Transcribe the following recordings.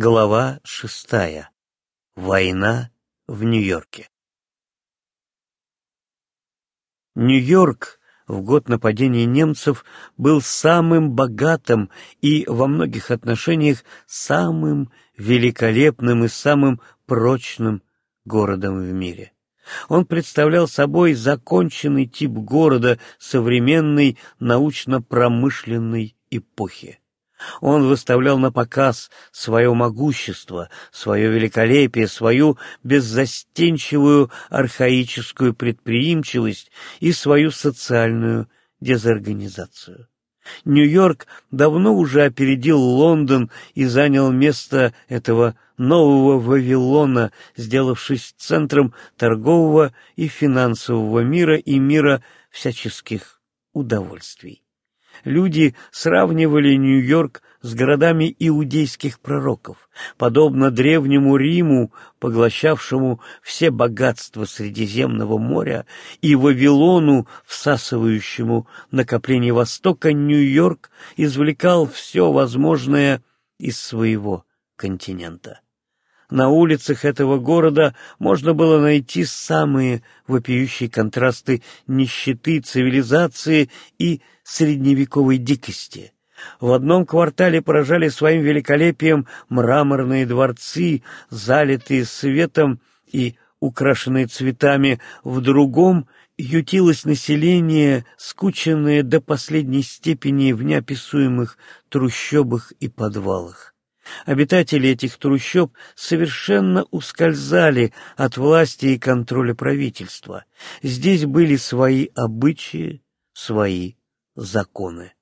Глава шестая. Война в Нью-Йорке. Нью-Йорк в год нападения немцев был самым богатым и во многих отношениях самым великолепным и самым прочным городом в мире. Он представлял собой законченный тип города современной научно-промышленной эпохи. Он выставлял на показ свое могущество, свое великолепие, свою беззастенчивую архаическую предприимчивость и свою социальную дезорганизацию. Нью-Йорк давно уже опередил Лондон и занял место этого нового Вавилона, сделавшись центром торгового и финансового мира и мира всяческих удовольствий люди сравнивали Нью-Йорк с городами иудейских пророков, подобно древнему Риму, поглощавшему все богатства Средиземного моря, и Вавилону, всасывающему накопление Востока, Нью-Йорк извлекал все возможное из своего континента. На улицах этого города можно было найти самые вопиющие контрасты нищеты, цивилизации и средневековой дикости. В одном квартале поражали своим великолепием мраморные дворцы, залитые светом и украшенные цветами, в другом ютилось население, скученное до последней степени в неописуемых трущобах и подвалах. Обитатели этих трущоб совершенно ускользали от власти и контроля правительства. Здесь были свои обычаи, свои законы.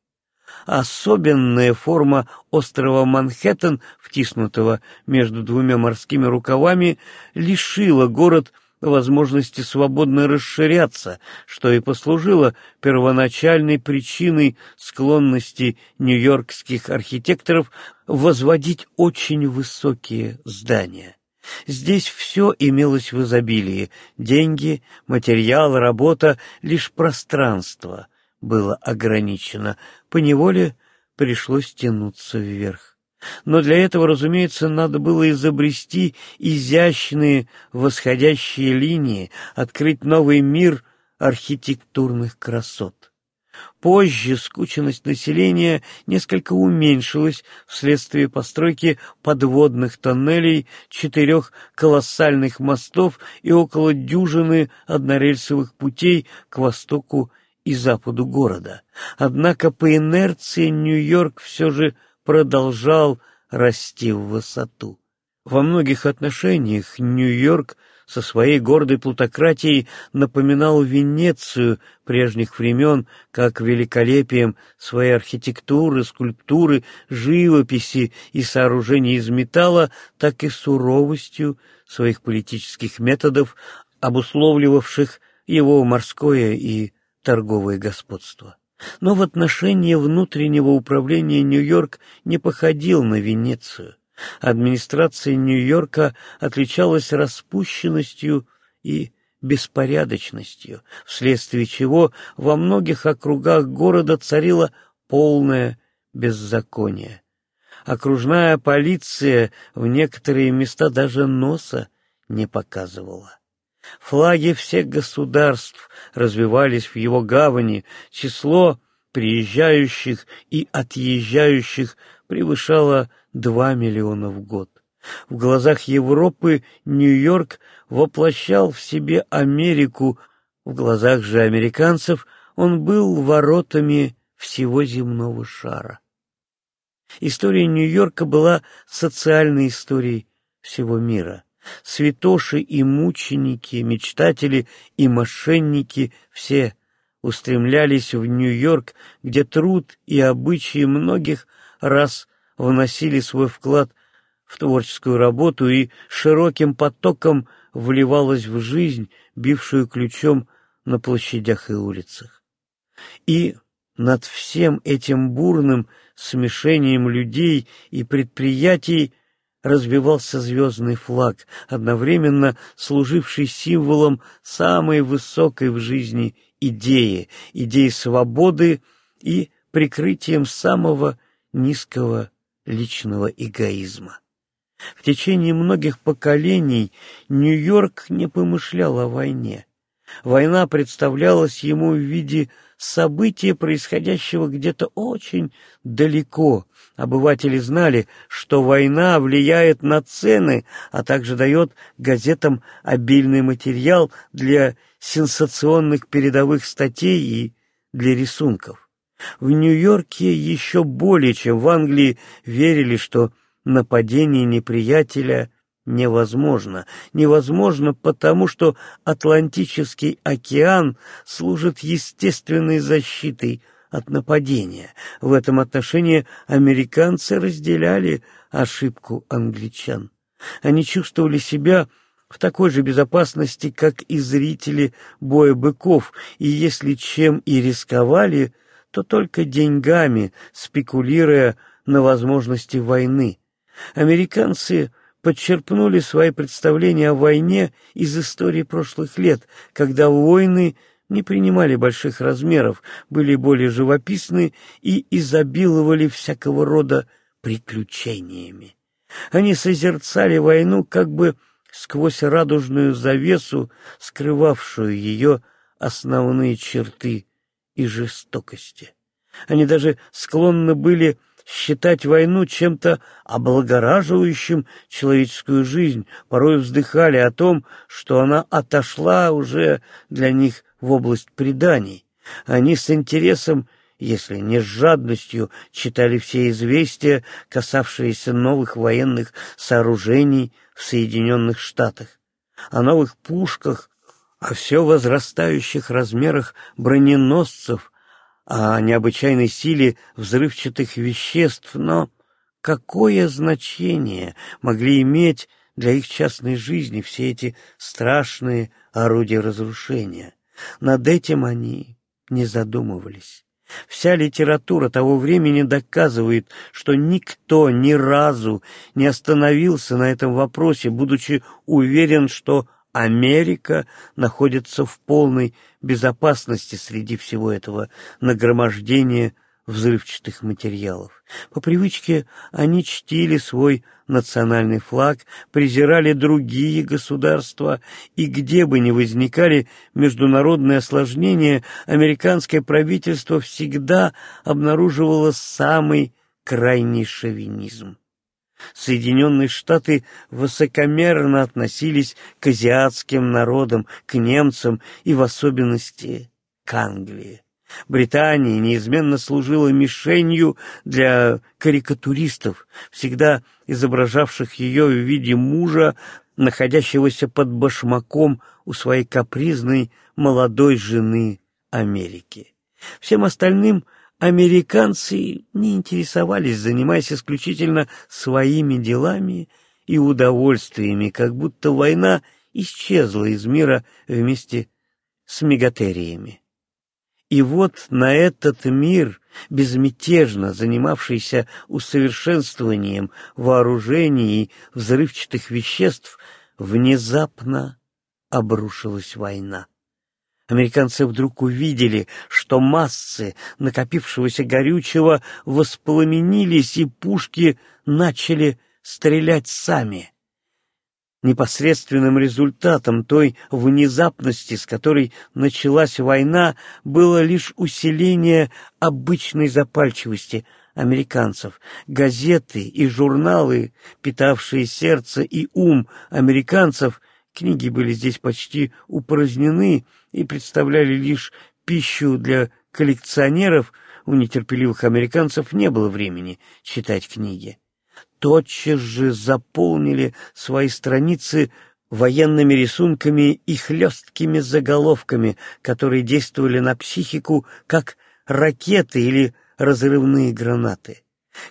Особенная форма острова Манхэттен, втиснутого между двумя морскими рукавами, лишила город возможности свободно расширяться, что и послужило первоначальной причиной склонности нью-йоркских архитекторов возводить очень высокие здания. Здесь все имелось в изобилии — деньги, материал, работа, лишь пространство было ограничено, поневоле пришлось тянуться вверх. Но для этого, разумеется, надо было изобрести изящные восходящие линии, открыть новый мир архитектурных красот. Позже скученность населения несколько уменьшилась вследствие постройки подводных тоннелей, четырех колоссальных мостов и около дюжины однорельсовых путей к востоку и западу города. Однако по инерции Нью-Йорк все же продолжал расти в высоту. Во многих отношениях Нью-Йорк со своей гордой плутократией напоминал Венецию прежних времен как великолепием своей архитектуры, скульптуры, живописи и сооружений из металла, так и суровостью своих политических методов, обусловливавших его морское и торговое господство. Но в отношении внутреннего управления Нью-Йорк не походил на Венецию. Администрация Нью-Йорка отличалась распущенностью и беспорядочностью, вследствие чего во многих округах города царило полное беззаконие. Окружная полиция в некоторые места даже носа не показывала. Флаги всех государств развивались в его гавани, число приезжающих и отъезжающих превышало 2 миллиона в год. В глазах Европы Нью-Йорк воплощал в себе Америку, в глазах же американцев он был воротами всего земного шара. История Нью-Йорка была социальной историей всего мира. Святоши и мученики, мечтатели и мошенники все устремлялись в Нью-Йорк, где труд и обычаи многих раз вносили свой вклад в творческую работу и широким потоком вливалась в жизнь, бившую ключом на площадях и улицах. И над всем этим бурным смешением людей и предприятий развивался звездный флаг, одновременно служивший символом самой высокой в жизни идеи, идеи свободы и прикрытием самого низкого личного эгоизма. В течение многих поколений Нью-Йорк не помышлял о войне. Война представлялась ему в виде события, происходящего где-то очень далеко. Обыватели знали, что война влияет на цены, а также дает газетам обильный материал для сенсационных передовых статей и для рисунков. В Нью-Йорке еще более, чем в Англии, верили, что нападение неприятеля невозможно. Невозможно потому, что Атлантический океан служит естественной защитой от нападения. В этом отношении американцы разделяли ошибку англичан. Они чувствовали себя в такой же безопасности, как и зрители боя быков, и если чем и рисковали, то только деньгами, спекулируя на возможности войны. Американцы подчерпнули свои представления о войне из истории прошлых лет, когда войны не принимали больших размеров, были более живописны и изобиловали всякого рода приключениями. Они созерцали войну как бы сквозь радужную завесу, скрывавшую ее основные черты и жестокости. Они даже склонны были считать войну чем-то облагораживающим человеческую жизнь, порой вздыхали о том, что она отошла уже для них в область преданий. Они с интересом, если не с жадностью, читали все известия, касавшиеся новых военных сооружений в Соединенных Штатах, о новых пушках, о все возрастающих размерах броненосцев, о необычайной силе взрывчатых веществ, но какое значение могли иметь для их частной жизни все эти страшные орудия разрушения? Над этим они не задумывались. Вся литература того времени доказывает, что никто ни разу не остановился на этом вопросе, будучи уверен, что Америка находится в полной безопасности среди всего этого нагромождения взрывчатых материалов. По привычке они чтили свой национальный флаг, презирали другие государства, и где бы ни возникали международные осложнения, американское правительство всегда обнаруживало самый крайний шовинизм. Соединенные Штаты высокомерно относились к азиатским народам, к немцам и в особенности к Англии. Британия неизменно служила мишенью для карикатуристов, всегда изображавших ее в виде мужа, находящегося под башмаком у своей капризной молодой жены Америки. Всем остальным американцы не интересовались, занимаясь исключительно своими делами и удовольствиями, как будто война исчезла из мира вместе с мегатериями. И вот на этот мир, безмятежно занимавшийся усовершенствованием вооружений и взрывчатых веществ, внезапно обрушилась война. Американцы вдруг увидели, что массы накопившегося горючего воспламенились, и пушки начали стрелять сами. Непосредственным результатом той внезапности, с которой началась война, было лишь усиление обычной запальчивости американцев. Газеты и журналы, питавшие сердце и ум американцев, книги были здесь почти упразднены и представляли лишь пищу для коллекционеров, у нетерпеливых американцев не было времени читать книги тотчас же заполнили свои страницы военными рисунками и хлесткими заголовками, которые действовали на психику как ракеты или разрывные гранаты.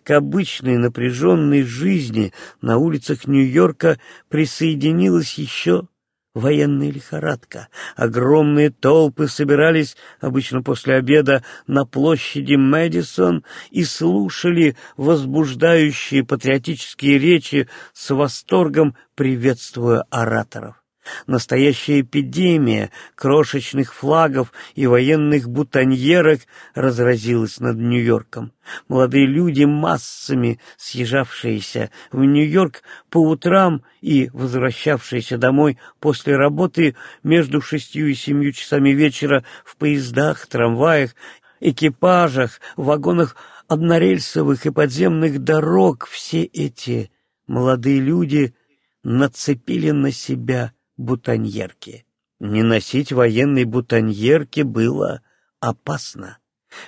К обычной напряженной жизни на улицах Нью-Йорка присоединилась еще военная лихорадка. Огромные толпы собирались, обычно после обеда, на площади Мэдисон и слушали возбуждающие патриотические речи с восторгом, приветствуя ораторов. Настоящая эпидемия крошечных флагов и военных бутоньерок разразилась над Нью-Йорком. Молодые люди, массами съезжавшиеся в Нью-Йорк по утрам и возвращавшиеся домой после работы между шестью и семью часами вечера в поездах, трамваях, экипажах, вагонах однорельсовых и подземных дорог, все эти молодые люди нацепили на себя бутоньерки. Не носить военной бутоньерки было опасно.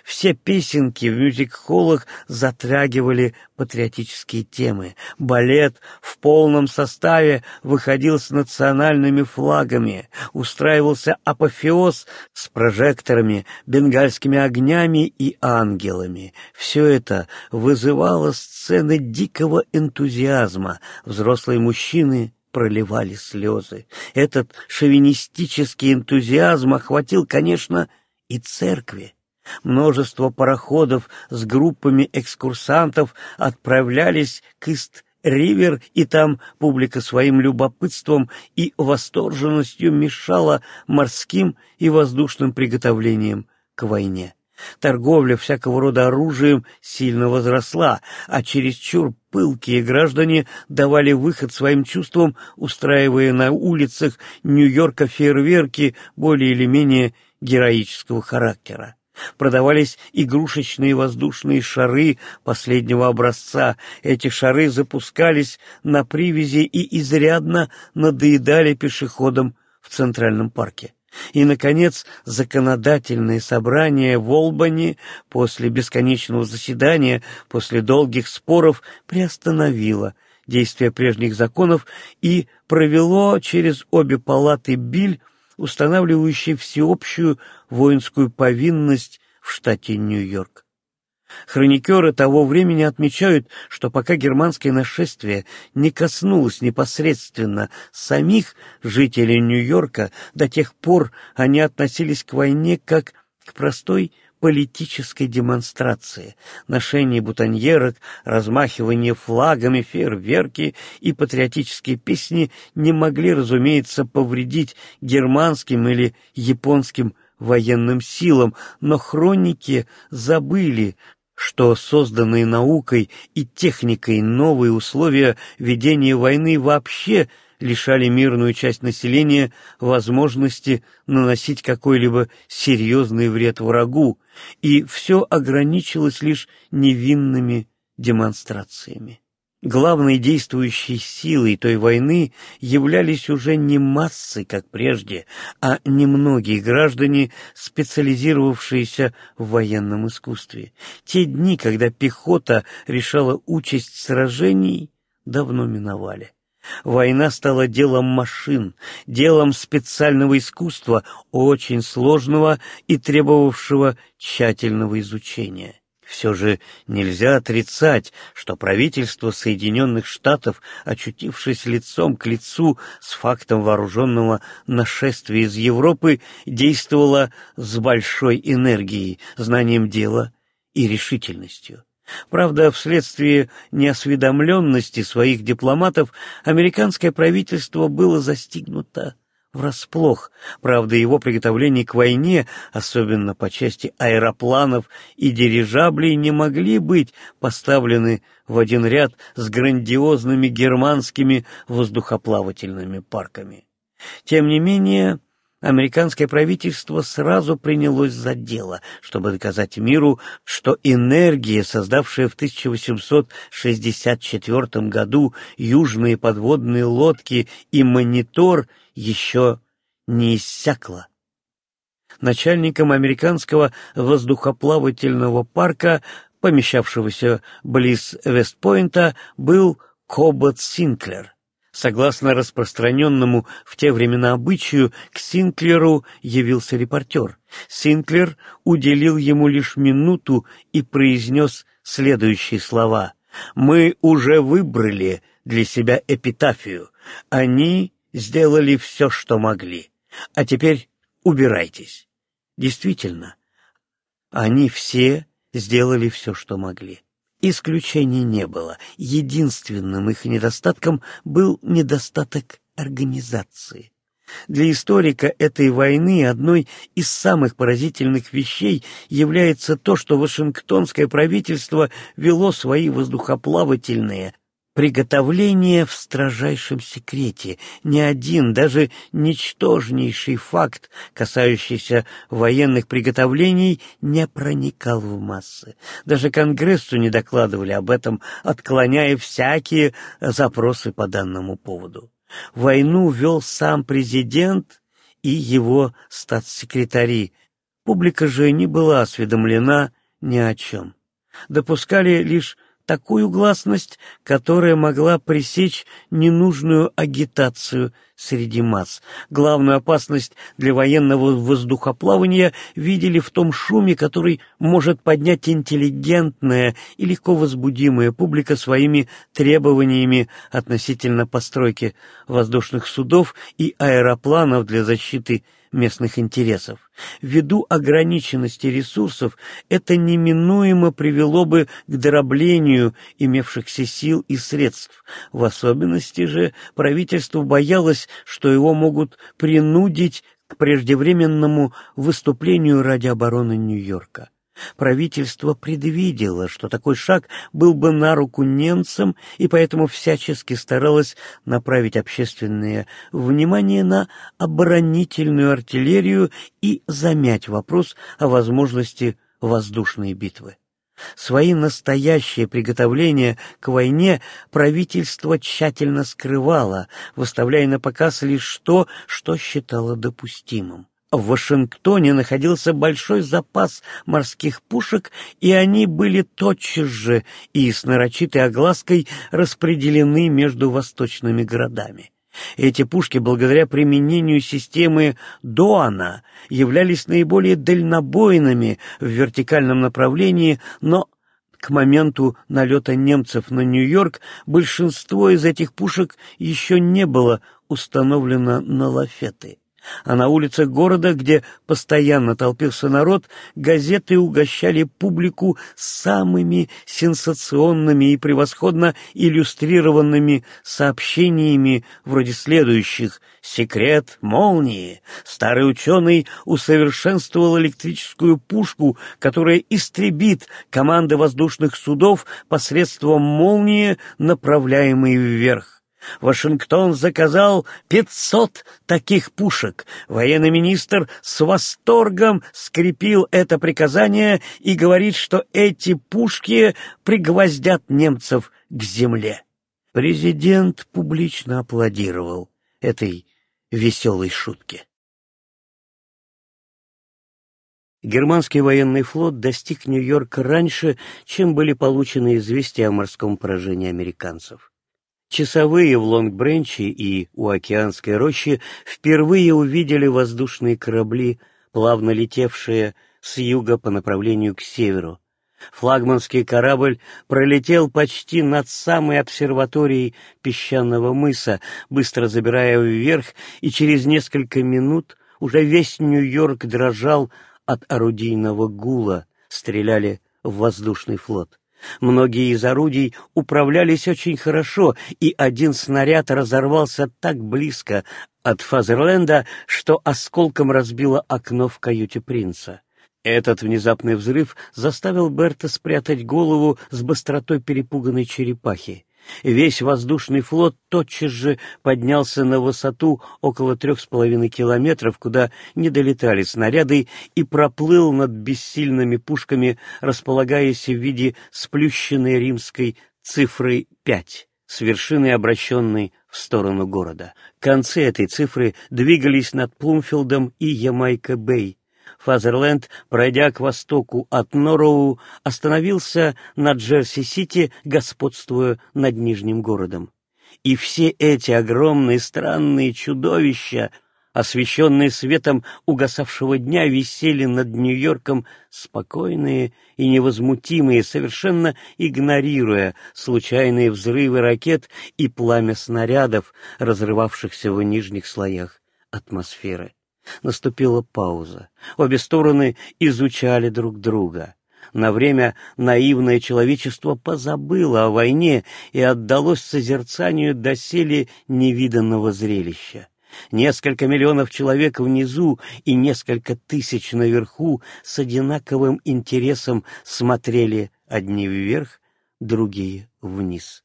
Все песенки в мюзик-холлах затрагивали патриотические темы. Балет в полном составе выходил с национальными флагами. Устраивался апофеоз с прожекторами, бенгальскими огнями и ангелами. Все это вызывало сцены дикого энтузиазма. Взрослые мужчины проливали слезы. Этот шовинистический энтузиазм охватил, конечно, и церкви. Множество пароходов с группами экскурсантов отправлялись к Ист-Ривер, и там публика своим любопытством и восторженностью мешала морским и воздушным приготовлениям к войне. Торговля всякого рода оружием сильно возросла, а чересчур пылкие граждане давали выход своим чувствам, устраивая на улицах Нью-Йорка фейерверки более или менее героического характера. Продавались игрушечные воздушные шары последнего образца. Эти шары запускались на привязи и изрядно надоедали пешеходам в Центральном парке. И, наконец, законодательное собрание в Олбани после бесконечного заседания, после долгих споров, приостановило действие прежних законов и провело через обе палаты биль, устанавливающий всеобщую воинскую повинность в штате Нью-Йорк. Хроникеры того времени отмечают, что пока германское нашествие не коснулось непосредственно самих жителей Нью-Йорка, до тех пор они относились к войне как к простой политической демонстрации. Ношение бутоньерок, размахивание флагами, фейерверки и патриотические песни не могли, разумеется, повредить германским или японским военным силам, но хроники забыли, что созданные наукой и техникой новые условия ведения войны вообще лишали мирную часть населения возможности наносить какой-либо серьезный вред врагу, и все ограничилось лишь невинными демонстрациями. Главной действующей силой той войны являлись уже не массы, как прежде, а немногие граждане, специализировавшиеся в военном искусстве. Те дни, когда пехота решала участь сражений, давно миновали. Война стала делом машин, делом специального искусства, очень сложного и требовавшего тщательного изучения. Все же нельзя отрицать, что правительство Соединенных Штатов, очутившись лицом к лицу с фактом вооруженного нашествия из Европы, действовало с большой энергией, знанием дела и решительностью. Правда, вследствие неосведомленности своих дипломатов американское правительство было застигнуто врасплох. Правда, его приготовления к войне, особенно по части аэропланов и дирижаблей, не могли быть поставлены в один ряд с грандиозными германскими воздухоплавательными парками. Тем не менее, американское правительство сразу принялось за дело, чтобы доказать миру, что энергия, создавшая в 1864 году южные подводные лодки и монитор, еще не иссякла. Начальником американского воздухоплавательного парка, помещавшегося близ Вестпойнта, был Кобот Синклер. Согласно распространенному в те времена обычаю, к Синклеру явился репортер. Синклер уделил ему лишь минуту и произнес следующие слова. «Мы уже выбрали для себя эпитафию. Они сделали все, что могли. А теперь убирайтесь». Действительно, они все сделали все, что могли. Исключений не было. Единственным их недостатком был недостаток организации. Для историка этой войны одной из самых поразительных вещей является то, что Вашингтонское правительство вело свои воздухоплавательные приготовления в строжайшем секрете. Ни один, даже ничтожнейший факт, касающийся военных приготовлений, не проникал в массы. Даже Конгрессу не докладывали об этом, отклоняя всякие запросы по данному поводу. Войну вел сам президент и его статс-секретари. Публика же не была осведомлена ни о чем. Допускали лишь такую гласность, которая могла пресечь ненужную агитацию среди масс. Главную опасность для военного воздухоплавания видели в том шуме, который может поднять интеллигентная и легко возбудимая публика своими требованиями относительно постройки воздушных судов и аэропланов для защиты местных интересов. Ввиду ограниченности ресурсов это неминуемо привело бы к дроблению имевшихся сил и средств. В особенности же правительство боялось, что его могут принудить к преждевременному выступлению ради обороны Нью-Йорка. Правительство предвидело, что такой шаг был бы на руку немцам, и поэтому всячески старалось направить общественное внимание на оборонительную артиллерию и замять вопрос о возможности воздушной битвы. Свои настоящие приготовления к войне правительство тщательно скрывало, выставляя на показ лишь то, что считало допустимым. В Вашингтоне находился большой запас морских пушек, и они были тотчас же и с нарочитой оглаской распределены между восточными городами. Эти пушки, благодаря применению системы Доана, являлись наиболее дальнобойными в вертикальном направлении, но к моменту налета немцев на Нью-Йорк большинство из этих пушек еще не было установлено на лафеты а на улицах города, где постоянно толпился народ, газеты угощали публику самыми сенсационными и превосходно иллюстрированными сообщениями вроде следующих «Секрет молнии». Старый ученый усовершенствовал электрическую пушку, которая истребит команды воздушных судов посредством молнии, направляемой вверх. Вашингтон заказал 500 таких пушек. Военный министр с восторгом скрепил это приказание и говорит, что эти пушки пригвоздят немцев к земле. Президент публично аплодировал этой веселой шутке. Германский военный флот достиг Нью-Йорка раньше, чем были получены известия о морском поражении американцев. Часовые в Лонг-Бренче и у Океанской рощи впервые увидели воздушные корабли, плавно летевшие с юга по направлению к северу. Флагманский корабль пролетел почти над самой обсерваторией песчаного мыса, быстро забирая вверх, и через несколько минут уже весь Нью-Йорк дрожал от орудийного гула, стреляли в воздушный флот. Многие из орудий управлялись очень хорошо, и один снаряд разорвался так близко от Фазерленда, что осколком разбило окно в каюте принца. Этот внезапный взрыв заставил Берта спрятать голову с быстротой перепуганной черепахи. Весь воздушный флот тотчас же поднялся на высоту около трех с половиной километров, куда не долетали снаряды, и проплыл над бессильными пушками, располагаясь в виде сплющенной римской цифры пять с вершины, обращенной в сторону города. Концы этой цифры двигались над Плумфилдом и Ямайка-Бэй, Фазерленд, пройдя к востоку от Норроу, остановился на Джерси-Сити, господствуя над Нижним городом. И все эти огромные странные чудовища, освещенные светом угасавшего дня, висели над Нью-Йорком спокойные и невозмутимые, совершенно игнорируя случайные взрывы ракет и пламя снарядов, разрывавшихся в нижних слоях атмосферы. Наступила пауза. Обе стороны изучали друг друга. На время наивное человечество позабыло о войне и отдалось созерцанию доселе невиданного зрелища. Несколько миллионов человек внизу и несколько тысяч наверху с одинаковым интересом смотрели одни вверх, другие вниз.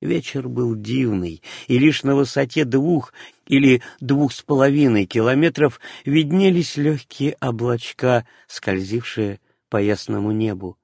Вечер был дивный, и лишь на высоте двух или двух с половиной километров виднелись легкие облачка, скользившие по ясному небу.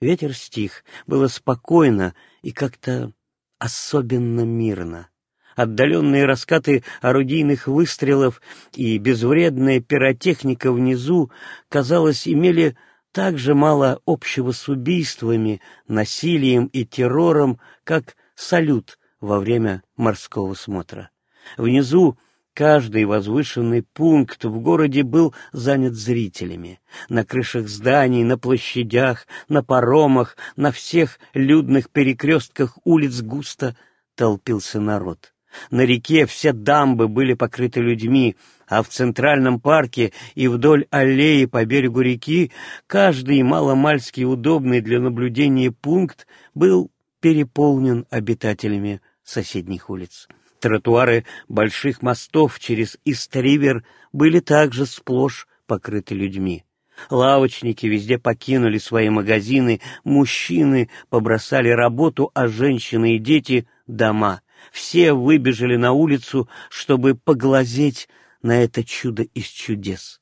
Ветер стих, было спокойно и как-то особенно мирно. Отдаленные раскаты орудийных выстрелов и безвредная пиротехника внизу, казалось, имели так же мало общего с убийствами, насилием и террором, как салют во время морского смотра. Внизу каждый возвышенный пункт в городе был занят зрителями. На крышах зданий, на площадях, на паромах, на всех людных перекрестках улиц густо толпился народ. На реке все дамбы были покрыты людьми, а в Центральном парке и вдоль аллеи по берегу реки каждый маломальский удобный для наблюдения пункт был переполнен обитателями соседних улиц. Тротуары больших мостов через Ист-Ривер были также сплошь покрыты людьми. Лавочники везде покинули свои магазины, мужчины побросали работу, а женщины и дети — дома. Все выбежали на улицу, чтобы поглазеть на это чудо из чудес.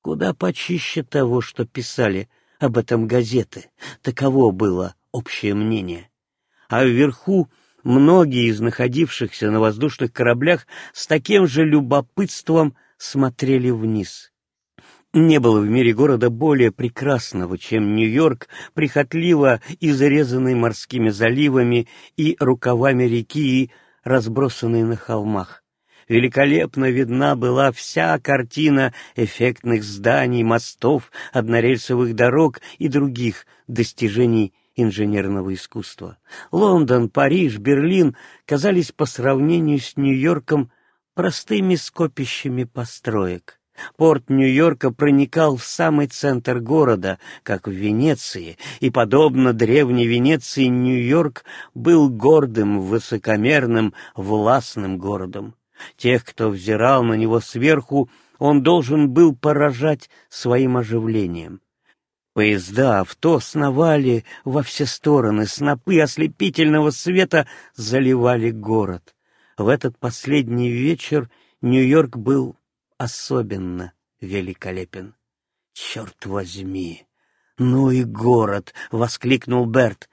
Куда почище того, что писали об этом газеты. Таково было общее мнение. А вверху многие из находившихся на воздушных кораблях с таким же любопытством смотрели вниз. Не было в мире города более прекрасного, чем Нью-Йорк, прихотливо изрезанный морскими заливами и рукавами реки разбросанный на холмах. Великолепно видна была вся картина эффектных зданий, мостов, однорельсовых дорог и других достижений инженерного искусства. Лондон, Париж, Берлин казались по сравнению с Нью-Йорком простыми скопищами построек. Порт Нью-Йорка проникал в самый центр города, как в Венеции, и, подобно древней Венеции, Нью-Йорк был гордым, высокомерным, властным городом. Тех, кто взирал на него сверху, он должен был поражать своим оживлением. Поезда, авто сновали во все стороны, снопы ослепительного света заливали город. В этот последний вечер Нью-Йорк был особенно великолепен. «Черт возьми! Ну и город!» — воскликнул Берт.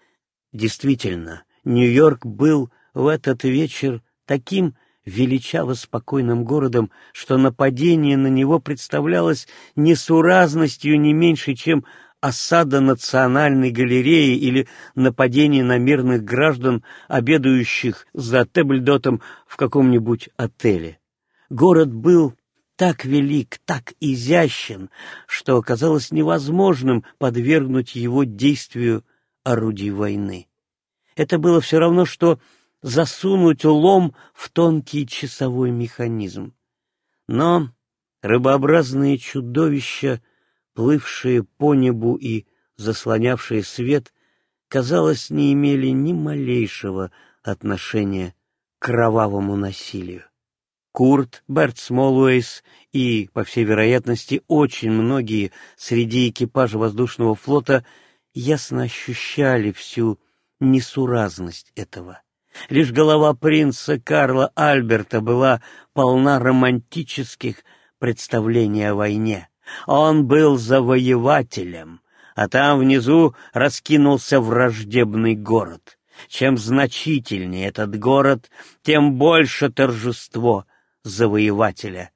Действительно, Нью-Йорк был в этот вечер таким величаво спокойным городом, что нападение на него представлялось несуразностью не меньше, чем осада Национальной галереи или нападение на мирных граждан, обедающих за Тебльдотом в каком-нибудь отеле. Город был так велик, так изящен, что оказалось невозможным подвергнуть его действию орудий войны. Это было все равно, что засунуть лом в тонкий часовой механизм. Но рыбообразные чудовища — плывшие по небу и заслонявшие свет, казалось, не имели ни малейшего отношения к кровавому насилию. Курт, Берт и, по всей вероятности, очень многие среди экипажа воздушного флота ясно ощущали всю несуразность этого. Лишь голова принца Карла Альберта была полна романтических представлений о войне. Он был завоевателем, а там внизу раскинулся враждебный город. Чем значительнее этот город, тем больше торжество завоевателя.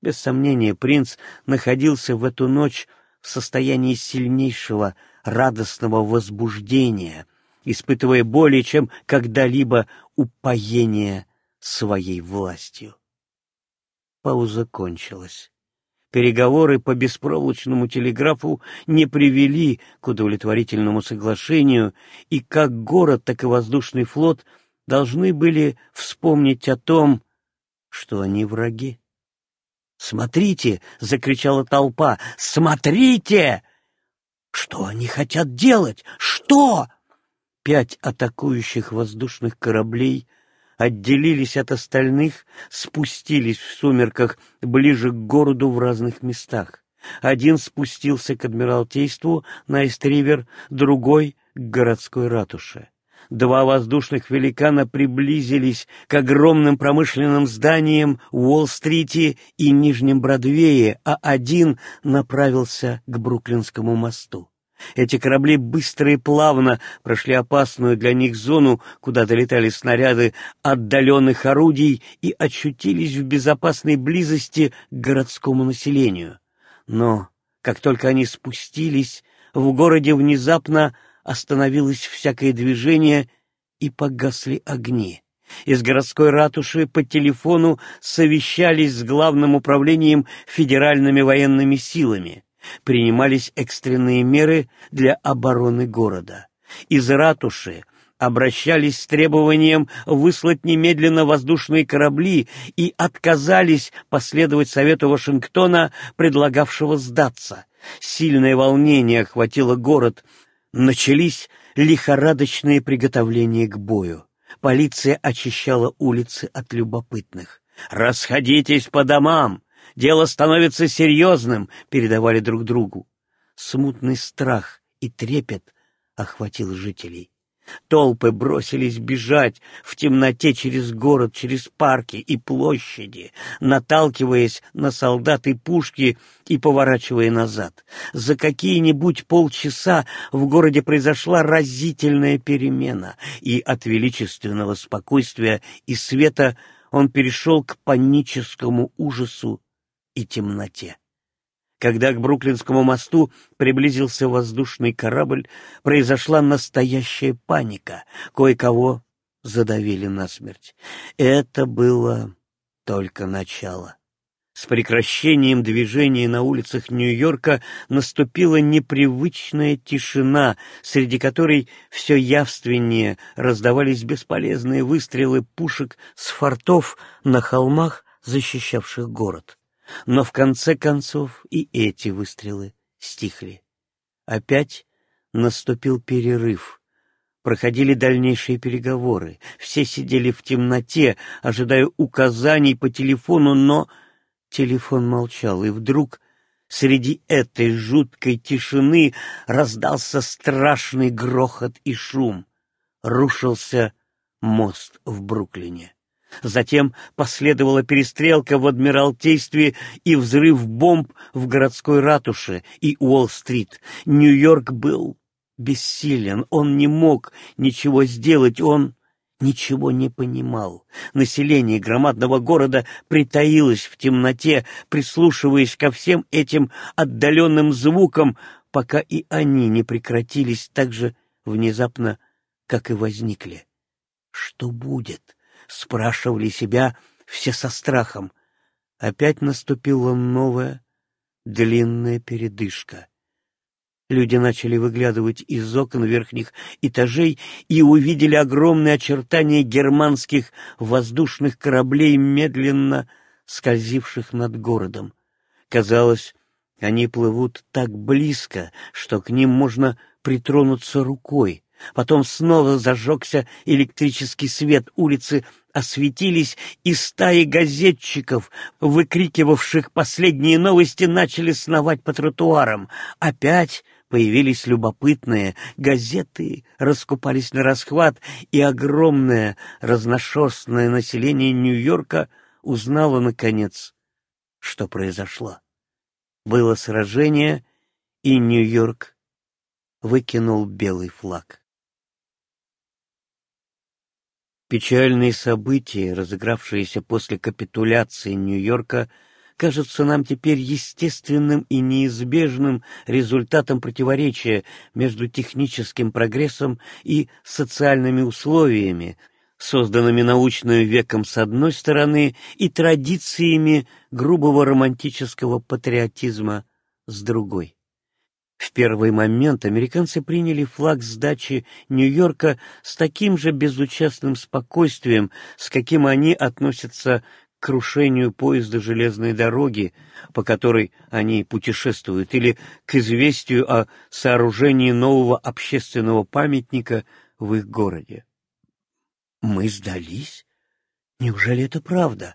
Без сомнения, принц находился в эту ночь в состоянии сильнейшего радостного возбуждения, испытывая более чем когда-либо упоение своей властью. Пауза кончилась. Переговоры по беспроволочному телеграфу не привели к удовлетворительному соглашению, и как город, так и воздушный флот должны были вспомнить о том, что они враги. «Смотрите!» — закричала толпа. «Смотрите!» «Что они хотят делать? Что?» Пять атакующих воздушных кораблей отделились от остальных, спустились в сумерках ближе к городу в разных местах. Один спустился к Адмиралтейству на Эстривер, другой — к городской ратуше. Два воздушных великана приблизились к огромным промышленным зданиям Уолл-стрите и Нижнем Бродвее, а один направился к Бруклинскому мосту. Эти корабли быстро и плавно прошли опасную для них зону, куда долетали снаряды отдаленных орудий и очутились в безопасной близости к городскому населению. Но как только они спустились, в городе внезапно остановилось всякое движение и погасли огни. Из городской ратуши по телефону совещались с главным управлением федеральными военными силами. Принимались экстренные меры для обороны города. Из ратуши обращались с требованием выслать немедленно воздушные корабли и отказались последовать совету Вашингтона, предлагавшего сдаться. Сильное волнение охватило город, начались лихорадочные приготовления к бою. Полиция очищала улицы от любопытных. «Расходитесь по домам! Дело становится серьезным!» — передавали друг другу. Смутный страх и трепет охватил жителей. Толпы бросились бежать в темноте через город, через парки и площади, наталкиваясь на солдат и пушки и поворачивая назад. За какие-нибудь полчаса в городе произошла разительная перемена, и от величественного спокойствия и света он перешел к паническому ужасу и темноте. Когда к Бруклинскому мосту приблизился воздушный корабль, произошла настоящая паника. Кое-кого задавили насмерть. Это было только начало. С прекращением движения на улицах Нью-Йорка наступила непривычная тишина, среди которой все явственнее раздавались бесполезные выстрелы пушек с фортов на холмах, защищавших город. Но в конце концов и эти выстрелы стихли. Опять наступил перерыв. Проходили дальнейшие переговоры. Все сидели в темноте, ожидая указаний по телефону, но телефон молчал, и вдруг среди этой жуткой тишины раздался страшный грохот и шум. Рушился мост в Бруклине. Затем последовала перестрелка в Адмиралтействе и взрыв бомб в городской ратуше и Уолл-стрит. Нью-Йорк был бессилен, он не мог ничего сделать, он ничего не понимал. Население громадного города притаилось в темноте, прислушиваясь ко всем этим отдаленным звукам, пока и они не прекратились так же внезапно, как и возникли. Что будет? Спрашивали себя все со страхом. Опять наступила новая длинная передышка. Люди начали выглядывать из окон верхних этажей и увидели огромные очертания германских воздушных кораблей, медленно скользивших над городом. Казалось, они плывут так близко, что к ним можно притронуться рукой. Потом снова зажегся электрический свет, улицы осветились, и стаи газетчиков, выкрикивавших последние новости, начали сновать по тротуарам. Опять появились любопытные, газеты раскупались на расхват, и огромное разношерстное население Нью-Йорка узнало, наконец, что произошло. Было сражение, и Нью-Йорк выкинул белый флаг. Печальные события, разыгравшиеся после капитуляции Нью-Йорка, кажутся нам теперь естественным и неизбежным результатом противоречия между техническим прогрессом и социальными условиями, созданными научным веком с одной стороны и традициями грубого романтического патриотизма с другой. В первый момент американцы приняли флаг сдачи Нью-Йорка с таким же безучастным спокойствием, с каким они относятся к крушению поезда железной дороги, по которой они путешествуют, или к известию о сооружении нового общественного памятника в их городе. «Мы сдались?» Неужели это правда?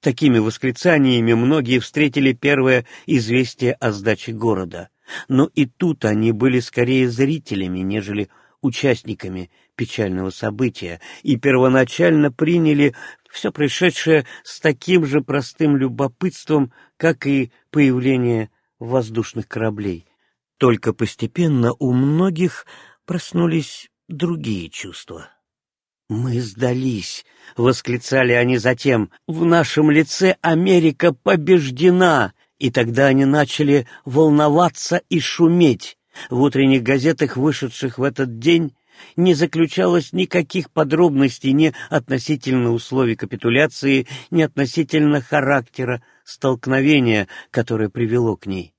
Такими восклицаниями многие встретили первое известие о сдаче города. Но и тут они были скорее зрителями, нежели участниками печального события, и первоначально приняли все происшедшее с таким же простым любопытством, как и появление воздушных кораблей. Только постепенно у многих проснулись другие чувства. «Мы сдались!» — восклицали они затем. «В нашем лице Америка побеждена!» И тогда они начали волноваться и шуметь. В утренних газетах, вышедших в этот день, не заключалось никаких подробностей ни относительно условий капитуляции, ни относительно характера столкновения, которое привело к ней.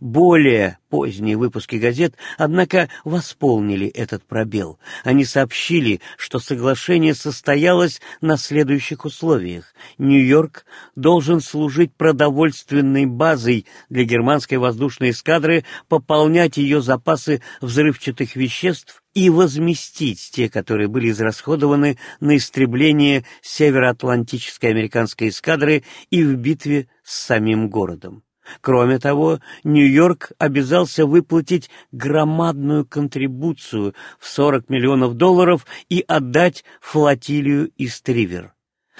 Более поздние выпуски газет, однако, восполнили этот пробел. Они сообщили, что соглашение состоялось на следующих условиях. Нью-Йорк должен служить продовольственной базой для германской воздушной эскадры, пополнять ее запасы взрывчатых веществ и возместить те, которые были израсходованы на истребление североатлантической американской эскадры и в битве с самим городом. Кроме того, Нью-Йорк обязался выплатить громадную контрибуцию в 40 миллионов долларов и отдать флотилию из Тривер.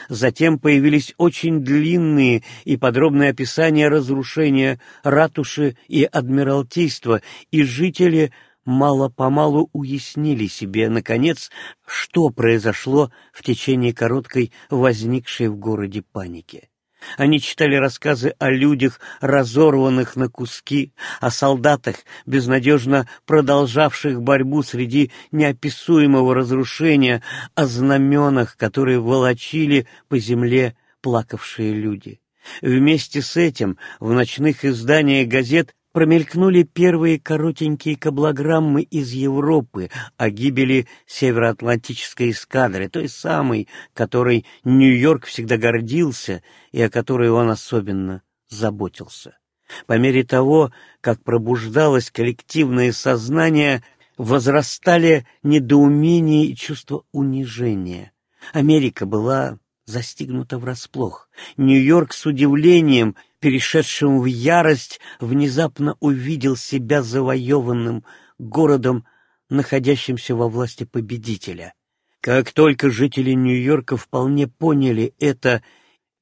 Затем появились очень длинные и подробные описания разрушения ратуши и адмиралтейства, и жители мало-помалу уяснили себе, наконец, что произошло в течение короткой возникшей в городе паники. Они читали рассказы о людях, разорванных на куски, о солдатах, безнадежно продолжавших борьбу среди неописуемого разрушения, о знаменах, которые волочили по земле плакавшие люди. Вместе с этим в ночных изданиях газет промелькнули первые коротенькие каблограммы из Европы о гибели североатлантической эскадры, той самой, которой Нью-Йорк всегда гордился и о которой он особенно заботился. По мере того, как пробуждалось коллективное сознание, возрастали недоумение и чувство унижения. Америка была застигнута врасплох. Нью-Йорк с удивлением перешедшим в ярость, внезапно увидел себя завоеванным городом, находящимся во власти победителя. Как только жители Нью-Йорка вполне поняли это,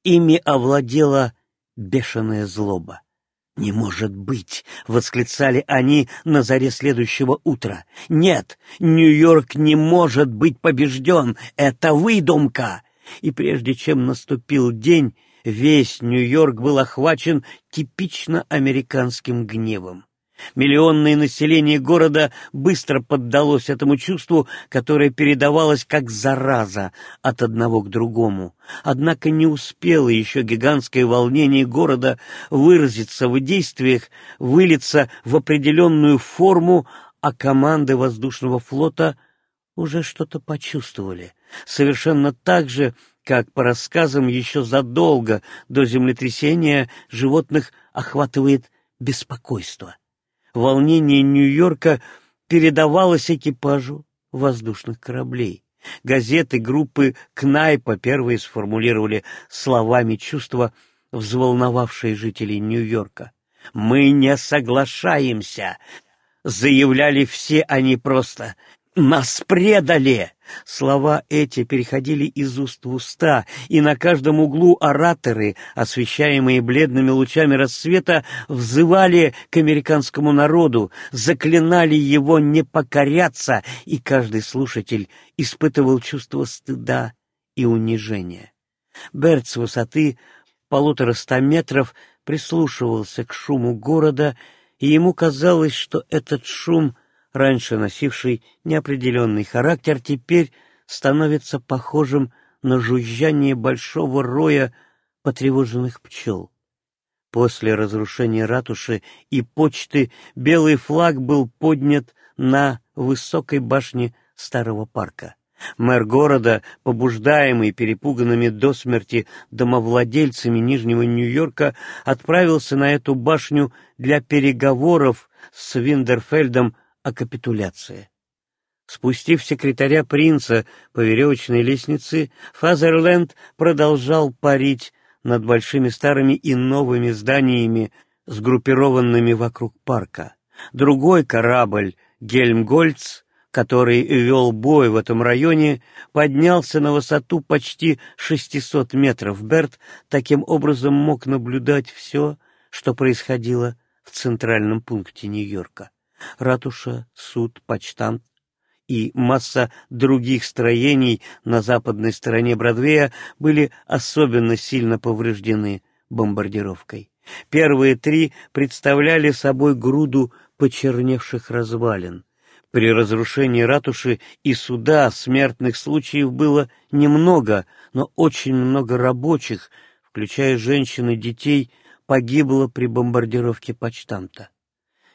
ими овладела бешеная злоба. «Не может быть!» — восклицали они на заре следующего утра. «Нет, Нью-Йорк не может быть побежден! Это выдумка!» И прежде чем наступил день, Весь Нью-Йорк был охвачен типично американским гневом. Миллионное население города быстро поддалось этому чувству, которое передавалось как зараза от одного к другому. Однако не успело еще гигантское волнение города выразиться в действиях, вылиться в определенную форму, а команды воздушного флота уже что-то почувствовали. Совершенно так же, как по рассказам еще задолго до землетрясения животных охватывает беспокойство. Волнение Нью-Йорка передавалось экипажу воздушных кораблей. Газеты группы Кнайпа первые сформулировали словами чувства, взволновавшие жителей Нью-Йорка. «Мы не соглашаемся!» — заявляли все они просто. «Нас предали!» Слова эти переходили из уст в уста, и на каждом углу ораторы, освещаемые бледными лучами рассвета, взывали к американскому народу, заклинали его не покоряться, и каждый слушатель испытывал чувство стыда и унижения. Берт с высоты полутора ста метров прислушивался к шуму города, и ему казалось, что этот шум — раньше носивший неопределенный характер, теперь становится похожим на жужжание большого роя потревоженных пчел. После разрушения ратуши и почты белый флаг был поднят на высокой башне старого парка. Мэр города, побуждаемый перепуганными до смерти домовладельцами Нижнего Нью-Йорка, отправился на эту башню для переговоров с Виндерфельдом о капитуляции. Спустив секретаря принца по веревочной лестнице, Фазерленд продолжал парить над большими старыми и новыми зданиями, сгруппированными вокруг парка. Другой корабль, Гельмгольц, который вел бой в этом районе, поднялся на высоту почти 600 метров. Берт таким образом мог наблюдать все, что происходило в центральном пункте Нью-Йорка. Ратуша, суд, почтамт, и масса других строений на западной стороне Бродвея были особенно сильно повреждены бомбардировкой. Первые три представляли собой груду почерневших развалин. При разрушении ратуши и суда смертных случаев было немного, но очень много рабочих, включая женщин и детей, погибло при бомбардировке почтамта.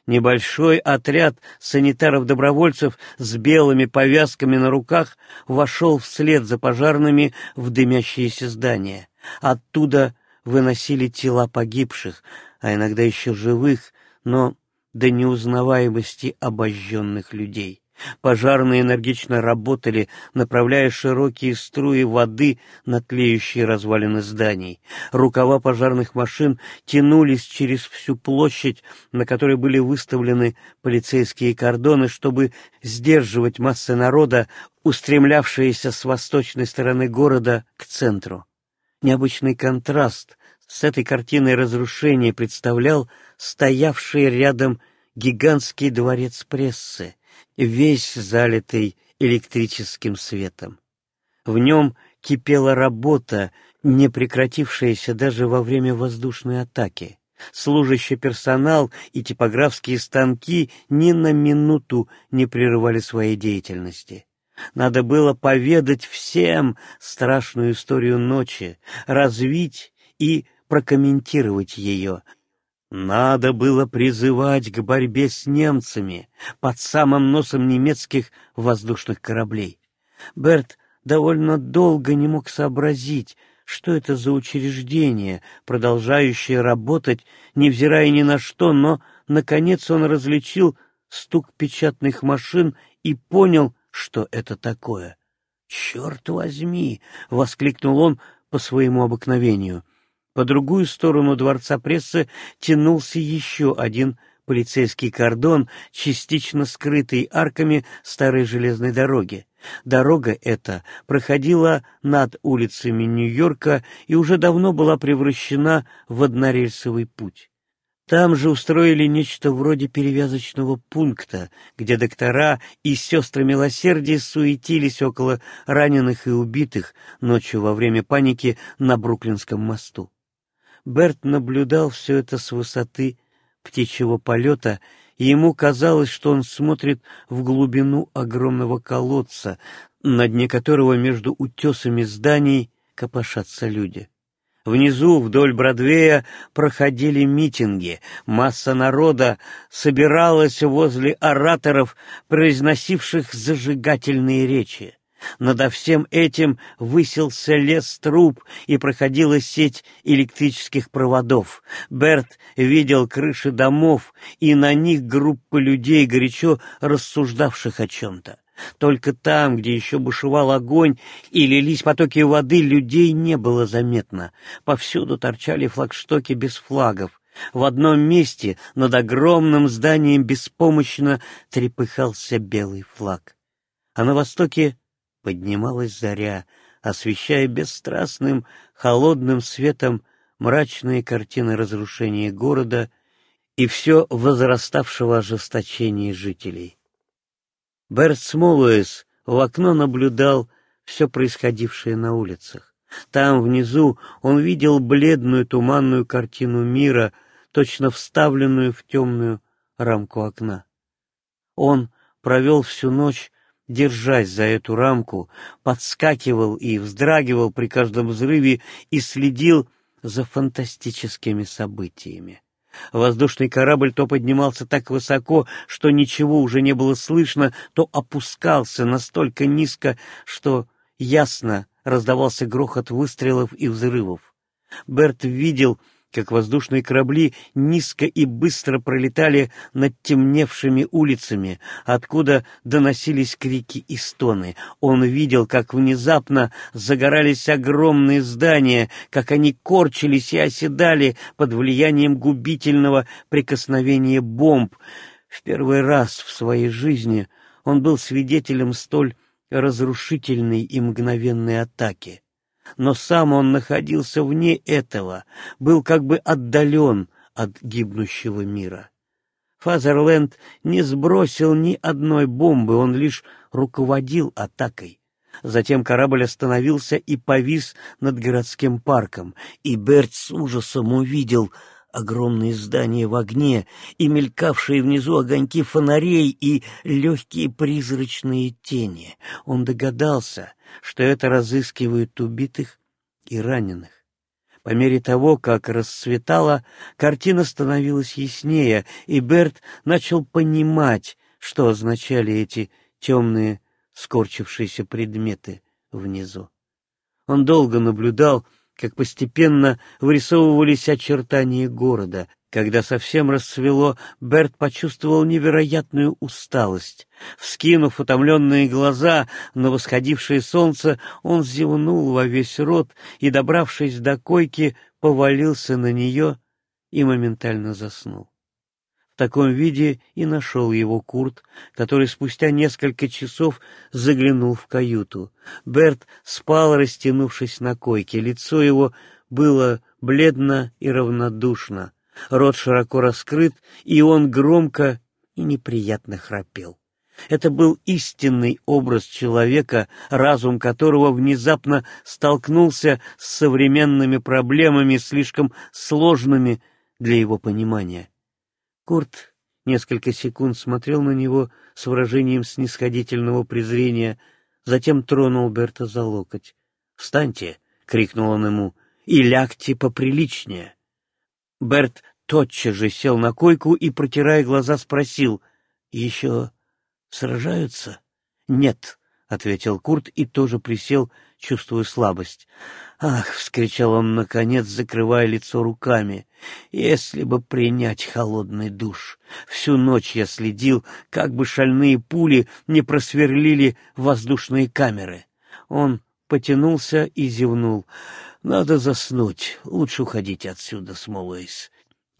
Небольшой отряд санитаров-добровольцев с белыми повязками на руках вошел вслед за пожарными в дымящееся здание. Оттуда выносили тела погибших, а иногда еще живых, но до неузнаваемости обожженных людей. Пожарные энергично работали, направляя широкие струи воды на тлеющие развалины зданий. Рукава пожарных машин тянулись через всю площадь, на которой были выставлены полицейские кордоны, чтобы сдерживать массы народа, устремлявшиеся с восточной стороны города к центру. Необычный контраст с этой картиной разрушения представлял стоявший рядом гигантский дворец прессы, весь залитый электрическим светом. В нем кипела работа, не прекратившаяся даже во время воздушной атаки. Служащий персонал и типографские станки ни на минуту не прерывали своей деятельности. Надо было поведать всем страшную историю ночи, развить и прокомментировать ее, надо было призывать к борьбе с немцами под самым носом немецких воздушных кораблей. Берт довольно долго не мог сообразить, что это за учреждение, продолжающее работать, невзирая ни на что, но, наконец, он различил стук печатных машин и понял, что это такое. «Черт возьми!» — воскликнул он по своему обыкновению. По другую сторону дворца прессы тянулся еще один полицейский кордон, частично скрытый арками старой железной дороги. Дорога эта проходила над улицами Нью-Йорка и уже давно была превращена в однорельсовый путь. Там же устроили нечто вроде перевязочного пункта, где доктора и сестры милосердия суетились около раненых и убитых ночью во время паники на Бруклинском мосту. Берт наблюдал все это с высоты птичьего полета, и ему казалось, что он смотрит в глубину огромного колодца, на дне которого между утесами зданий копошатся люди. Внизу, вдоль Бродвея, проходили митинги. Масса народа собиралась возле ораторов, произносивших зажигательные речи. Надо всем этим высился лес труб и проходила сеть электрических проводов. Берт видел крыши домов, и на них группы людей, горячо рассуждавших о чем-то. Только там, где еще бушевал огонь и лились потоки воды, людей не было заметно. Повсюду торчали флагштоки без флагов. В одном месте над огромным зданием беспомощно трепыхался белый флаг. А на востоке поднималась заря, освещая бесстрастным, холодным светом мрачные картины разрушения города и все возраставшего ожесточения жителей. Берт Смолуэс в окно наблюдал все происходившее на улицах. Там, внизу, он видел бледную туманную картину мира, точно вставленную в темную рамку окна. Он провел всю ночь держась за эту рамку, подскакивал и вздрагивал при каждом взрыве и следил за фантастическими событиями. Воздушный корабль то поднимался так высоко, что ничего уже не было слышно, то опускался настолько низко, что ясно раздавался грохот выстрелов и взрывов. Берт видел, как воздушные корабли низко и быстро пролетали над темневшими улицами, откуда доносились крики и стоны. Он видел, как внезапно загорались огромные здания, как они корчились и оседали под влиянием губительного прикосновения бомб. В первый раз в своей жизни он был свидетелем столь разрушительной и мгновенной атаки но сам он находился вне этого, был как бы отдален от гибнущего мира. Фазерленд не сбросил ни одной бомбы, он лишь руководил атакой. Затем корабль остановился и повис над городским парком, и Берт с ужасом увидел огромные здания в огне и мелькавшие внизу огоньки фонарей и легкие призрачные тени. Он догадался, что это разыскивают убитых и раненых. По мере того, как расцветала, картина становилась яснее, и Берт начал понимать, что означали эти темные, скорчившиеся предметы внизу. Он долго наблюдал, как постепенно вырисовывались очертания города. Когда совсем расцвело, Берт почувствовал невероятную усталость. Вскинув утомленные глаза на восходившее солнце, он зевнул во весь рот и, добравшись до койки, повалился на нее и моментально заснул. В таком виде и нашел его Курт, который спустя несколько часов заглянул в каюту. Берт спал, растянувшись на койке. Лицо его было бледно и равнодушно. Рот широко раскрыт, и он громко и неприятно храпел. Это был истинный образ человека, разум которого внезапно столкнулся с современными проблемами, слишком сложными для его понимания. Курт несколько секунд смотрел на него с выражением снисходительного презрения, затем тронул Берта за локоть. «Встаньте!» — крикнул он ему. «И лягте поприличнее!» Берт тотчас же сел на койку и, протирая глаза, спросил. «Еще сражаются?» «Нет», — ответил Курт и тоже присел, чувствуя слабость. «Ах!» — вскричал он, наконец, закрывая лицо руками. «Если бы принять холодный душ! Всю ночь я следил, как бы шальные пули не просверлили воздушные камеры». Он потянулся и зевнул. «Надо заснуть. Лучше уходите отсюда, Смолуэйс.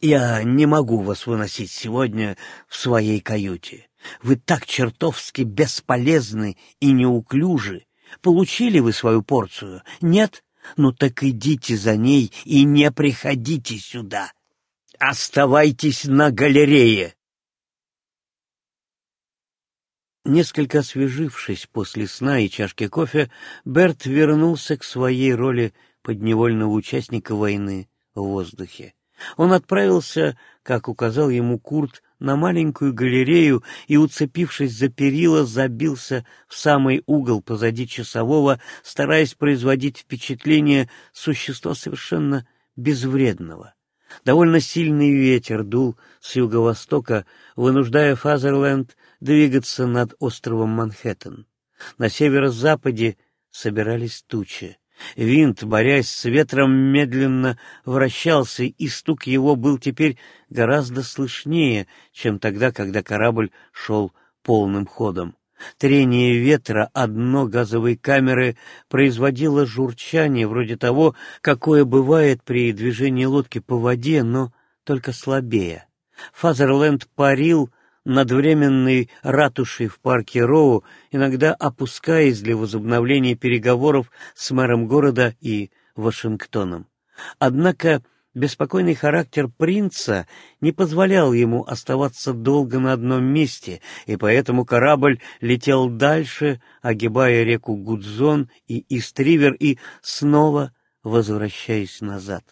Я не могу вас выносить сегодня в своей каюте. Вы так чертовски бесполезны и неуклюжи. Получили вы свою порцию? Нет? Ну так идите за ней и не приходите сюда. Оставайтесь на галерее. Несколько освежившись после сна и чашки кофе, Берт вернулся к своей роли подневольного участника войны в воздухе. Он отправился, как указал ему Курт, на маленькую галерею и, уцепившись за перила, забился в самый угол позади часового, стараясь производить впечатление существа совершенно безвредного. Довольно сильный ветер дул с юго-востока, вынуждая Фазерленд двигаться над островом Манхэттен. На северо-западе собирались тучи. Винт, борясь с ветром, медленно вращался, и стук его был теперь гораздо слышнее, чем тогда, когда корабль шел полным ходом. Трение ветра одно газовой камеры производило журчание, вроде того, какое бывает при движении лодки по воде, но только слабее. Фазерленд парил, над временной ратушей в парке Роу, иногда опускаясь для возобновления переговоров с мэром города и Вашингтоном. Однако беспокойный характер принца не позволял ему оставаться долго на одном месте, и поэтому корабль летел дальше, огибая реку Гудзон и Истривер и снова возвращаясь назад.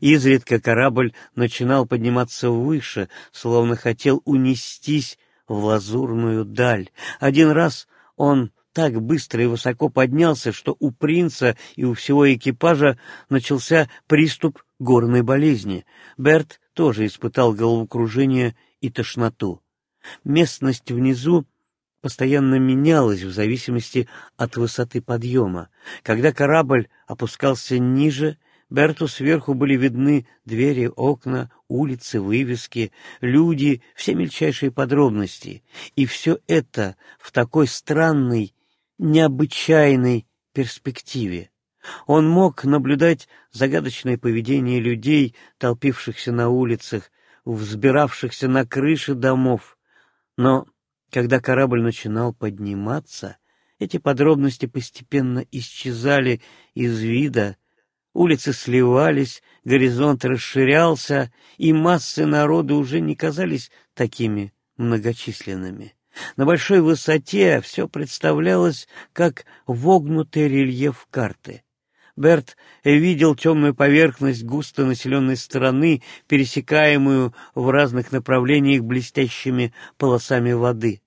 Изредка корабль начинал подниматься выше, словно хотел унестись в лазурную даль. Один раз он так быстро и высоко поднялся, что у принца и у всего экипажа начался приступ горной болезни. Берт тоже испытал головокружение и тошноту. Местность внизу постоянно менялась в зависимости от высоты подъема. Когда корабль опускался ниже, Берту сверху были видны двери, окна, улицы, вывески, люди, все мельчайшие подробности. И все это в такой странной, необычайной перспективе. Он мог наблюдать загадочное поведение людей, толпившихся на улицах, взбиравшихся на крыши домов. Но когда корабль начинал подниматься, эти подробности постепенно исчезали из вида, улицы сливались, горизонт расширялся, и массы народа уже не казались такими многочисленными. На большой высоте все представлялось как вогнутый рельеф карты. Берт видел темную поверхность густо населенной страны, пересекаемую в разных направлениях блестящими полосами воды.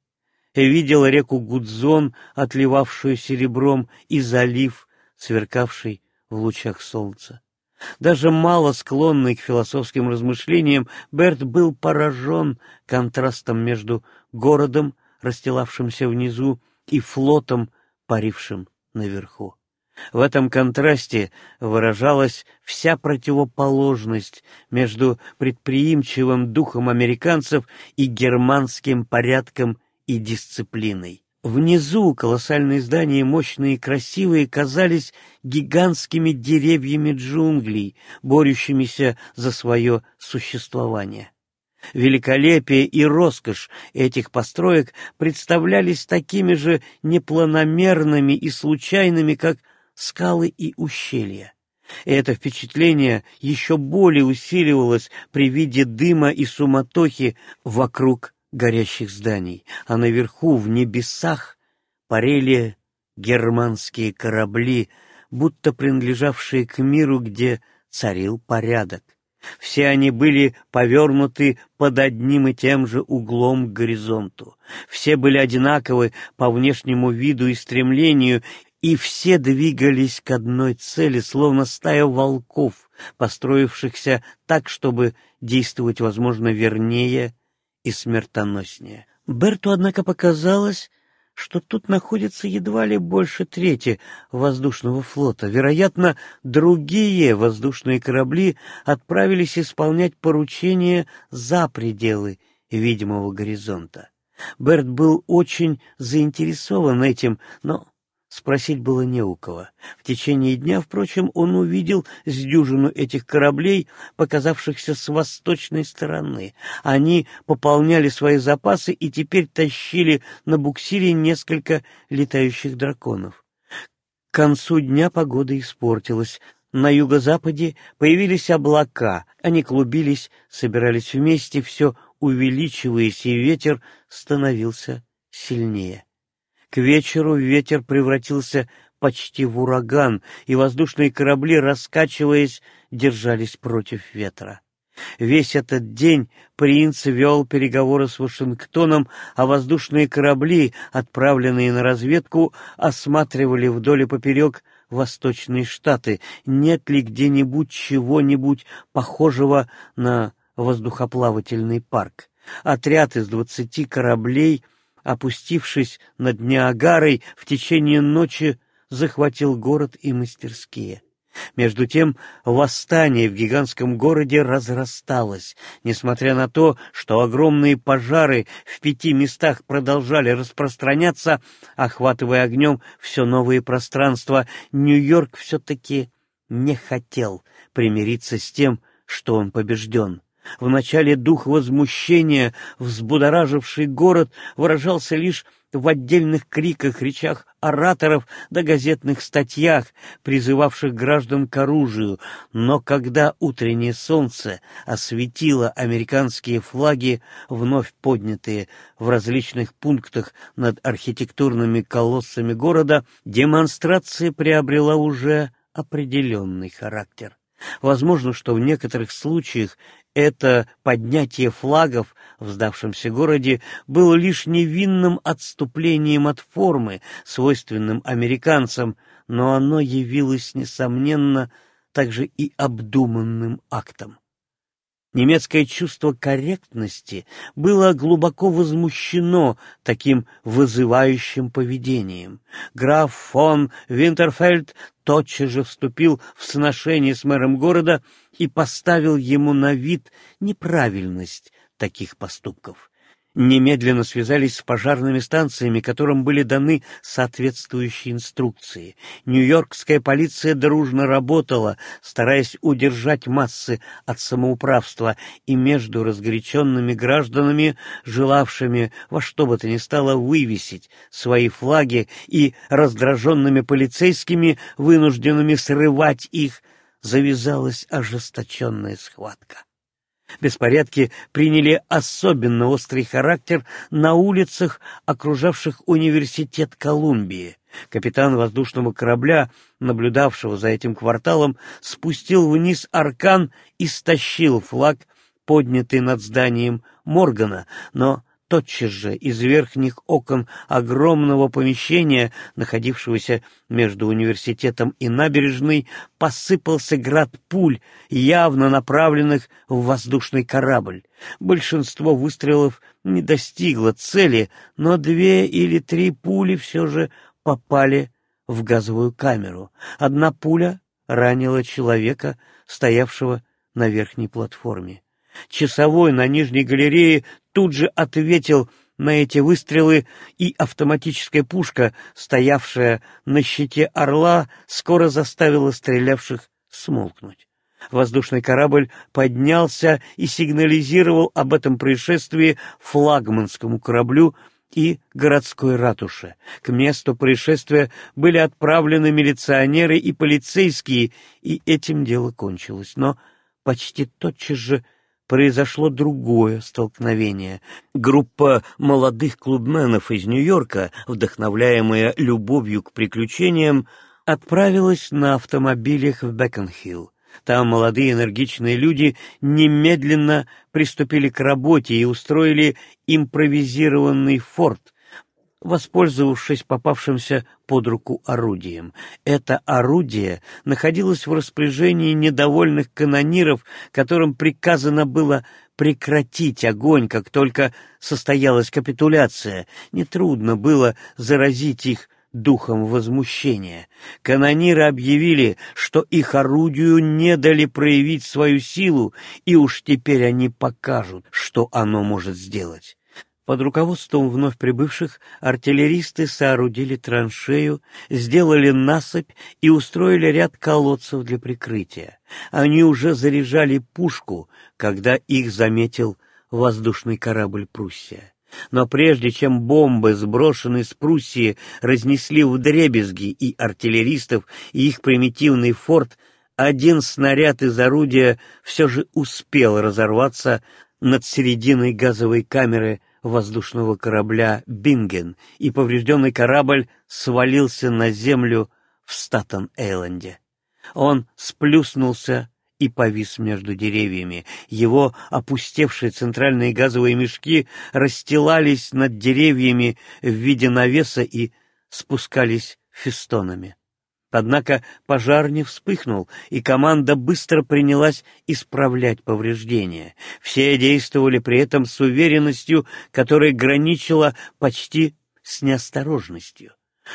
Видел реку Гудзон, отливавшую серебром, и залив, сверкавший в лучах солнца. Даже мало склонный к философским размышлениям, Берт был поражен контрастом между городом, расстилавшимся внизу, и флотом, парившим наверху. В этом контрасте выражалась вся противоположность между предприимчивым духом американцев и германским порядком и дисциплиной. Внизу колоссальные здания, мощные и красивые, казались гигантскими деревьями джунглей, борющимися за свое существование. Великолепие и роскошь этих построек представлялись такими же непланомерными и случайными, как скалы и ущелья. И это впечатление еще более усиливалось при виде дыма и суматохи вокруг горящих зданий, а наверху, в небесах, парели германские корабли, будто принадлежавшие к миру, где царил порядок. Все они были повернуты под одним и тем же углом к горизонту. Все были одинаковы по внешнему виду и стремлению, и все двигались к одной цели, словно стая волков, построившихся так, чтобы действовать, возможно, вернее и смертоноснее. Берту, однако, показалось, что тут находится едва ли больше трети воздушного флота. Вероятно, другие воздушные корабли отправились исполнять поручения за пределы видимого горизонта. Берт был очень заинтересован этим, но Спросить было не у кого. В течение дня, впрочем, он увидел с дюжину этих кораблей, показавшихся с восточной стороны. Они пополняли свои запасы и теперь тащили на буксире несколько летающих драконов. К концу дня погода испортилась. На юго-западе появились облака, они клубились, собирались вместе, все увеличиваясь, и ветер становился сильнее. К вечеру ветер превратился почти в ураган, и воздушные корабли, раскачиваясь, держались против ветра. Весь этот день принц вел переговоры с Вашингтоном, а воздушные корабли, отправленные на разведку, осматривали вдоль и поперек восточные штаты, нет ли где-нибудь чего-нибудь похожего на воздухоплавательный парк. Отряд из двадцати кораблей — опустившись над Ниагарой, в течение ночи захватил город и мастерские. Между тем, восстание в гигантском городе разрасталось, несмотря на то, что огромные пожары в пяти местах продолжали распространяться, охватывая огнем все новые пространства. Нью-Йорк все-таки не хотел примириться с тем, что он побежден. Вначале дух возмущения, взбудораживший город, выражался лишь в отдельных криках, речах ораторов да газетных статьях, призывавших граждан к оружию, но когда утреннее солнце осветило американские флаги, вновь поднятые в различных пунктах над архитектурными колоссами города, демонстрация приобрела уже определенный характер. Возможно, что в некоторых случаях это поднятие флагов в сдавшемся городе было лишь невинным отступлением от формы, свойственным американцам, но оно явилось, несомненно, также и обдуманным актом. Немецкое чувство корректности было глубоко возмущено таким вызывающим поведением. Граф фон Винтерфельд тотчас же вступил в сношение с мэром города и поставил ему на вид неправильность таких поступков немедленно связались с пожарными станциями, которым были даны соответствующие инструкции. Нью-Йоркская полиция дружно работала, стараясь удержать массы от самоуправства, и между разгоряченными гражданами, желавшими во что бы то ни стало вывесить свои флаги, и раздраженными полицейскими, вынужденными срывать их, завязалась ожесточенная схватка. Беспорядки приняли особенно острый характер на улицах, окружавших университет Колумбии. Капитан воздушного корабля, наблюдавшего за этим кварталом, спустил вниз аркан и стащил флаг, поднятый над зданием Моргана, но тотчас же из верхних окон огромного помещения, находившегося между университетом и набережной, посыпался град пуль, явно направленных в воздушный корабль. Большинство выстрелов не достигло цели, но две или три пули все же попали в газовую камеру. Одна пуля ранила человека, стоявшего на верхней платформе. Часовой на нижней галерее тут же ответил на эти выстрелы, и автоматическая пушка, стоявшая на щите «Орла», скоро заставила стрелявших смолкнуть. Воздушный корабль поднялся и сигнализировал об этом происшествии флагманскому кораблю и городской ратуше. К месту происшествия были отправлены милиционеры и полицейские, и этим дело кончилось. Но почти тотчас же произошло другое столкновение. Группа молодых клубменов из Нью-Йорка, вдохновляемая любовью к приключениям, отправилась на автомобилях в Беконхилл. Там молодые энергичные люди немедленно приступили к работе и устроили импровизированный форт — воспользовавшись попавшимся под руку орудием. Это орудие находилось в распоряжении недовольных канониров, которым приказано было прекратить огонь, как только состоялась капитуляция. Нетрудно было заразить их духом возмущения. Канониры объявили, что их орудию не дали проявить свою силу, и уж теперь они покажут, что оно может сделать. Под руководством вновь прибывших артиллеристы соорудили траншею, сделали насыпь и устроили ряд колодцев для прикрытия. Они уже заряжали пушку, когда их заметил воздушный корабль «Пруссия». Но прежде чем бомбы, сброшенные с Пруссии, разнесли вдребезги и артиллеристов, и их примитивный форт, один снаряд из орудия все же успел разорваться над серединой газовой камеры воздушного корабля «Бинген», и поврежденный корабль свалился на землю в Статон-Эйленде. Он сплюснулся и повис между деревьями. Его опустевшие центральные газовые мешки расстилались над деревьями в виде навеса и спускались фестонами. Однако пожар не вспыхнул, и команда быстро принялась исправлять повреждения. Все действовали при этом с уверенностью, которая граничила почти с неосторожностью.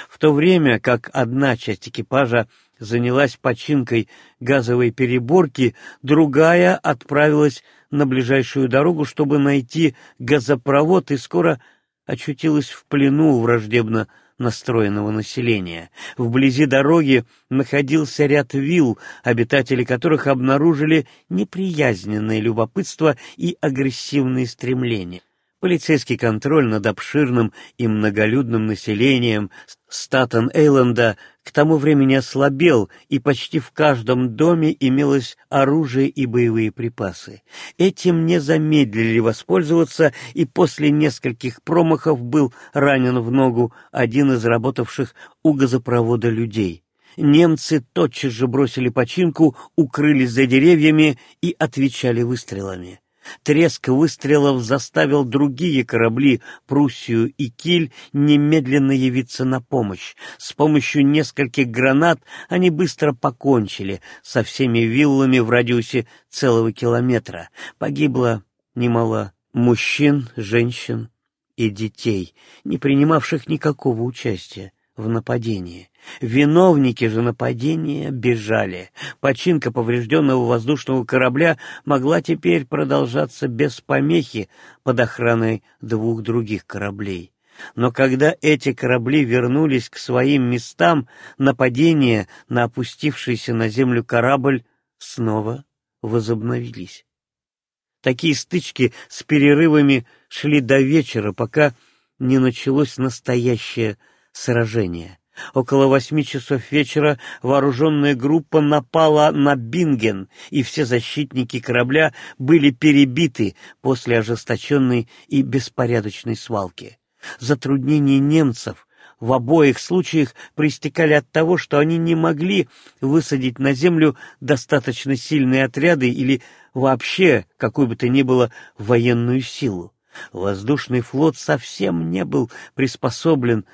В то время как одна часть экипажа занялась починкой газовой переборки, другая отправилась на ближайшую дорогу, чтобы найти газопровод, и скоро очутилась в плену враждебно настроенного населения. Вблизи дороги находился ряд вилл, обитатели которых обнаружили неприязненное любопытство и агрессивные стремления. Полицейский контроль над обширным и многолюдным населением Статен-Эйленда к тому времени ослабел, и почти в каждом доме имелось оружие и боевые припасы. Этим не замедлили воспользоваться, и после нескольких промахов был ранен в ногу один из работавших у газопровода людей. Немцы тотчас же бросили починку, укрылись за деревьями и отвечали выстрелами. Треск выстрелов заставил другие корабли, Пруссию и Киль, немедленно явиться на помощь. С помощью нескольких гранат они быстро покончили со всеми виллами в радиусе целого километра. Погибло немало мужчин, женщин и детей, не принимавших никакого участия в нападении. Виновники же нападения бежали. Починка поврежденного воздушного корабля могла теперь продолжаться без помехи под охраной двух других кораблей. Но когда эти корабли вернулись к своим местам, нападения на опустившийся на землю корабль снова возобновились. Такие стычки с перерывами шли до вечера, пока не началось настоящее сражение. Около восьми часов вечера вооруженная группа напала на Бинген, и все защитники корабля были перебиты после ожесточенной и беспорядочной свалки. Затруднения немцев в обоих случаях проистекали от того, что они не могли высадить на землю достаточно сильные отряды или вообще какую бы то ни было военную силу. Воздушный флот совсем не был приспособлен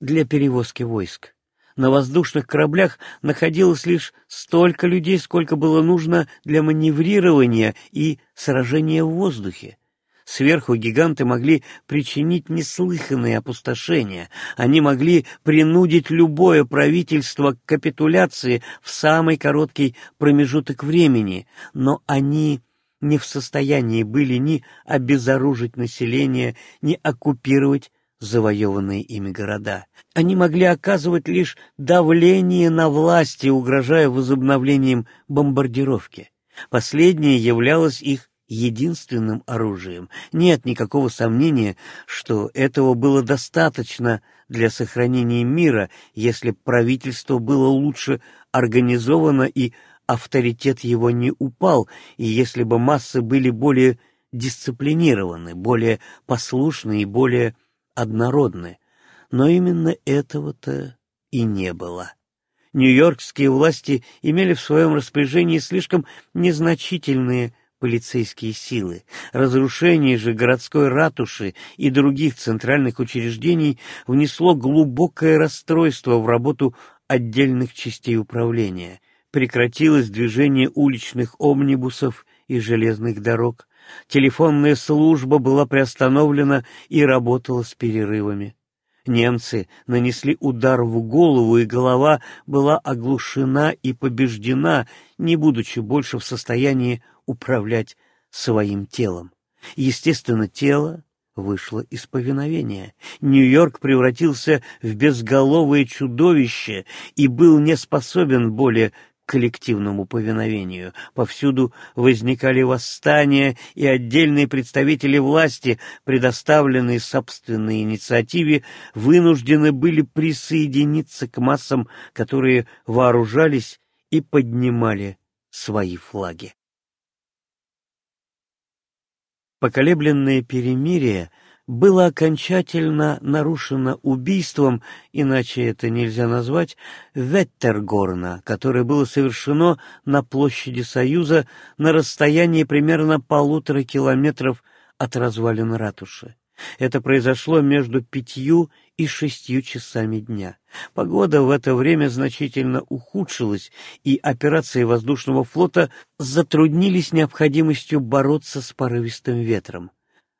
для перевозки войск. На воздушных кораблях находилось лишь столько людей, сколько было нужно для маневрирования и сражения в воздухе. Сверху гиганты могли причинить неслыханные опустошения. Они могли принудить любое правительство к капитуляции в самый короткий промежуток времени, но они не в состоянии были ни обезоружить население, ни оккупировать завоеванные ими города. Они могли оказывать лишь давление на власти, угрожая возобновлением бомбардировки. Последнее являлось их единственным оружием. Нет никакого сомнения, что этого было достаточно для сохранения мира, если правительство было лучше организовано и авторитет его не упал, и если бы массы были более дисциплинированы, более послушны и более однородны, но именно этого-то и не было. Нью-Йоркские власти имели в своем распоряжении слишком незначительные полицейские силы. Разрушение же городской ратуши и других центральных учреждений внесло глубокое расстройство в работу отдельных частей управления. Прекратилось движение уличных омнибусов и железных дорог, Телефонная служба была приостановлена и работала с перерывами. Немцы нанесли удар в голову, и голова была оглушена и побеждена, не будучи больше в состоянии управлять своим телом. Естественно, тело вышло из повиновения. Нью-Йорк превратился в безголовое чудовище и был не способен более коллективному повиновению. Повсюду возникали восстания, и отдельные представители власти, предоставленные собственной инициативе, вынуждены были присоединиться к массам, которые вооружались и поднимали свои флаги. Поколебленное перемирие — было окончательно нарушено убийством, иначе это нельзя назвать, Веттергорна, которое было совершено на площади Союза на расстоянии примерно полутора километров от развалин ратуши. Это произошло между пятью и шестью часами дня. Погода в это время значительно ухудшилась, и операции воздушного флота затруднились необходимостью бороться с порывистым ветром.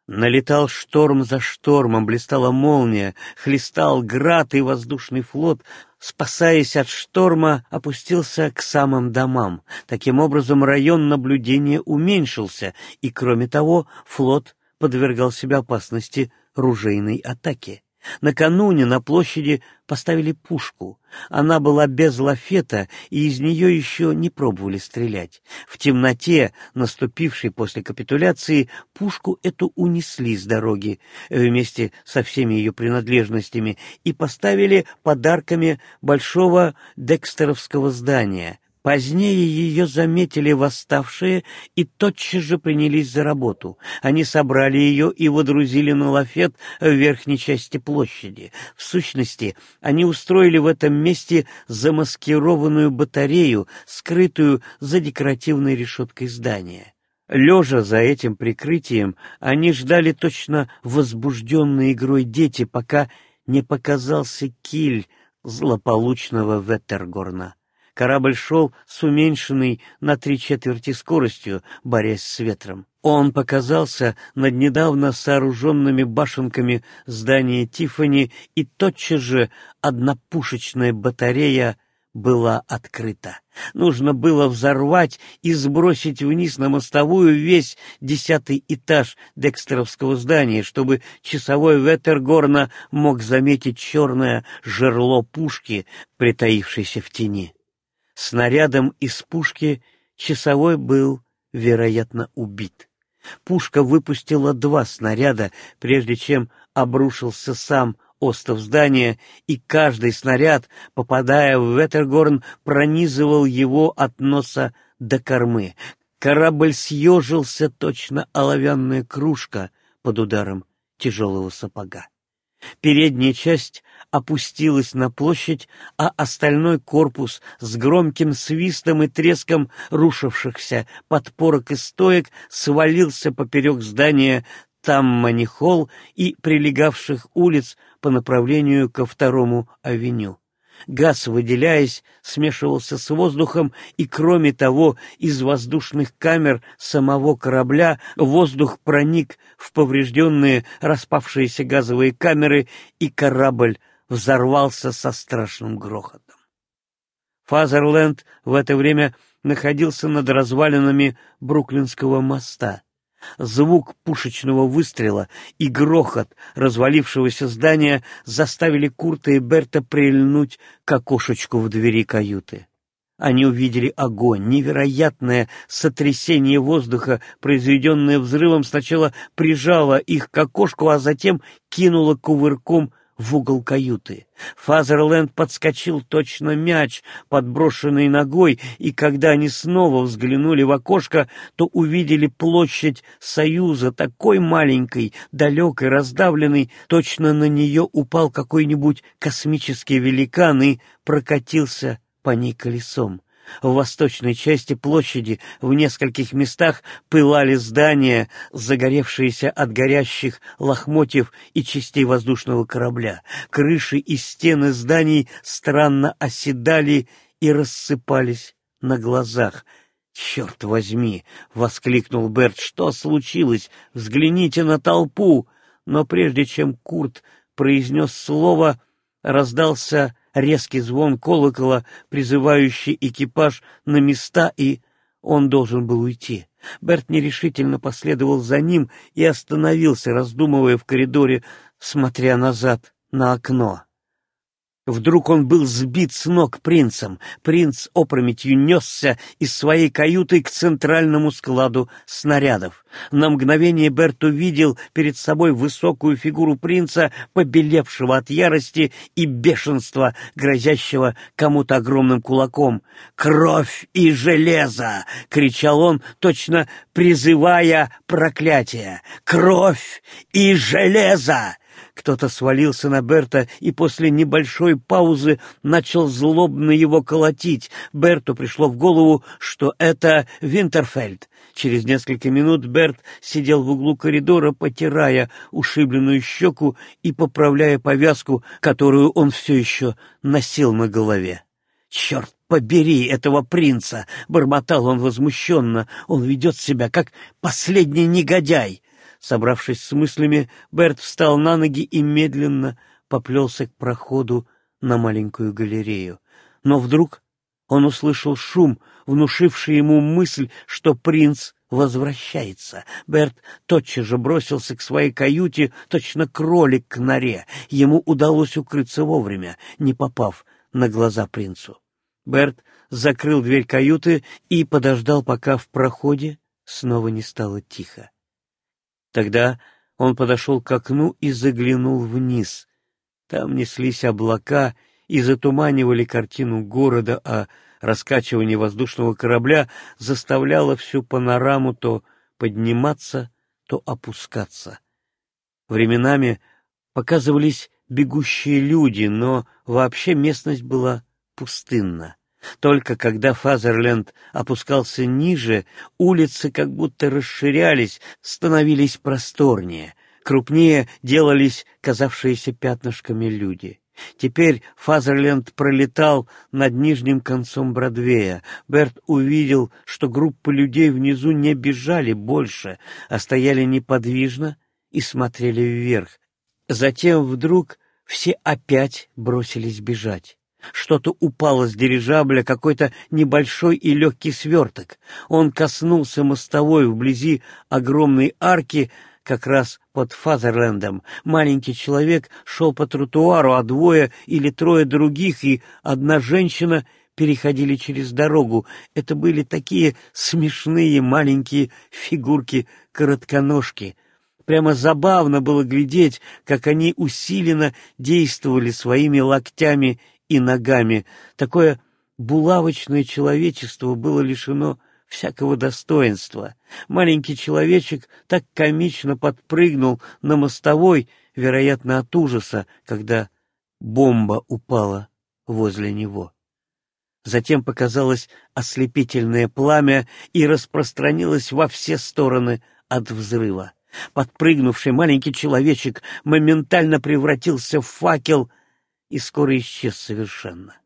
Налетал шторм за штормом, блистала молния, хлестал град и воздушный флот, спасаясь от шторма, опустился к самым домам. Таким образом, район наблюдения уменьшился, и, кроме того, флот подвергал себя опасности ружейной атаки. Накануне на площади поставили пушку. Она была без лафета, и из нее еще не пробовали стрелять. В темноте, наступившей после капитуляции, пушку эту унесли с дороги вместе со всеми ее принадлежностями и поставили подарками большого декстеровского здания, Позднее ее заметили восставшие и тотчас же принялись за работу. Они собрали ее и водрузили на лафет в верхней части площади. В сущности, они устроили в этом месте замаскированную батарею, скрытую за декоративной решеткой здания. Лежа за этим прикрытием, они ждали точно возбужденной игрой дети, пока не показался киль злополучного Веттергорна. Корабль шел с уменьшенной на три четверти скоростью, борясь с ветром. Он показался над недавно сооруженными башенками здания Тифани, и тотчас же однопушечная батарея была открыта. Нужно было взорвать и сбросить вниз на мостовую весь десятый этаж Декстеровского здания, чтобы часовой Ветергорна мог заметить черное жерло пушки, притаившейся в тени. Снарядом из пушки часовой был, вероятно, убит. Пушка выпустила два снаряда, прежде чем обрушился сам остов здания, и каждый снаряд, попадая в Ветергорн, пронизывал его от носа до кормы. Корабль съежился точно оловянная кружка под ударом тяжелого сапога. Передняя часть опустилась на площадь, а остальной корпус с громким свистом и треском рушившихся подпорок и стоек свалился поперек здания там манихол и прилегавших улиц по направлению ко второму авеню. Газ, выделяясь, смешивался с воздухом, и, кроме того, из воздушных камер самого корабля воздух проник в поврежденные распавшиеся газовые камеры, и корабль взорвался со страшным грохотом. Фазерленд в это время находился над развалинами Бруклинского моста. Звук пушечного выстрела и грохот развалившегося здания заставили Курта и Берта прильнуть к окошечку в двери каюты. Они увидели огонь, невероятное сотрясение воздуха, произведенное взрывом, сначала прижало их к окошку, а затем кинуло кувырком в угол каюты. Фазерленд подскочил точно мяч, подброшенный ногой, и когда они снова взглянули в окошко, то увидели площадь Союза, такой маленькой, далекой, раздавленной, точно на нее упал какой-нибудь космический великан и прокатился по ней колесом. В восточной части площади в нескольких местах пылали здания, загоревшиеся от горящих лохмотьев и частей воздушного корабля. Крыши и стены зданий странно оседали и рассыпались на глазах. «Черт возьми!» — воскликнул Берт. «Что случилось? Взгляните на толпу!» Но прежде чем Курт произнес слово, раздался резкий звон колокола, призывающий экипаж на места, и он должен был уйти. Берт нерешительно последовал за ним и остановился, раздумывая в коридоре, смотря назад на окно. Вдруг он был сбит с ног принцем. Принц опрометью несся из своей каюты к центральному складу снарядов. На мгновение Берт увидел перед собой высокую фигуру принца, побелевшего от ярости и бешенства, грозящего кому-то огромным кулаком. «Кровь и железо!» — кричал он, точно призывая проклятие. «Кровь и железо!» Кто-то свалился на Берта и после небольшой паузы начал злобно его колотить. Берту пришло в голову, что это Винтерфельд. Через несколько минут Берт сидел в углу коридора, потирая ушибленную щеку и поправляя повязку, которую он все еще носил на голове. «Черт побери этого принца!» — бормотал он возмущенно. «Он ведет себя как последний негодяй!» Собравшись с мыслями, Берт встал на ноги и медленно поплелся к проходу на маленькую галерею. Но вдруг он услышал шум, внушивший ему мысль, что принц возвращается. Берт тотчас же бросился к своей каюте, точно кролик к норе. Ему удалось укрыться вовремя, не попав на глаза принцу. Берт закрыл дверь каюты и подождал, пока в проходе снова не стало тихо. Тогда он подошел к окну и заглянул вниз. Там неслись облака и затуманивали картину города, а раскачивание воздушного корабля заставляло всю панораму то подниматься, то опускаться. Временами показывались бегущие люди, но вообще местность была пустынна. Только когда Фазерленд опускался ниже, улицы как будто расширялись, становились просторнее, крупнее делались казавшиеся пятнышками люди. Теперь Фазерленд пролетал над нижним концом Бродвея. Берт увидел, что группы людей внизу не бежали больше, а стояли неподвижно и смотрели вверх. Затем вдруг все опять бросились бежать. Что-то упало с дирижабля, какой-то небольшой и легкий сверток. Он коснулся мостовой вблизи огромной арки, как раз под Фазерлендом. Маленький человек шел по тротуару, а двое или трое других и одна женщина переходили через дорогу. Это были такие смешные маленькие фигурки-коротконожки. Прямо забавно было глядеть, как они усиленно действовали своими локтями и ногами. Такое булавочное человечество было лишено всякого достоинства. Маленький человечек так комично подпрыгнул на мостовой, вероятно, от ужаса, когда бомба упала возле него. Затем показалось ослепительное пламя и распространилось во все стороны от взрыва. Подпрыгнувший маленький человечек моментально превратился в факел и скоро исчез совершенно.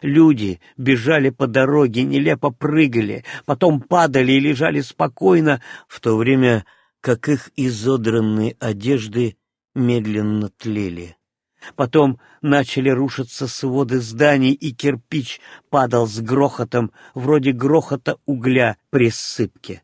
Люди бежали по дороге, нелепо прыгали, потом падали и лежали спокойно, в то время как их изодранные одежды медленно тлели. Потом начали рушиться своды зданий, и кирпич падал с грохотом, вроде грохота угля при ссыпке.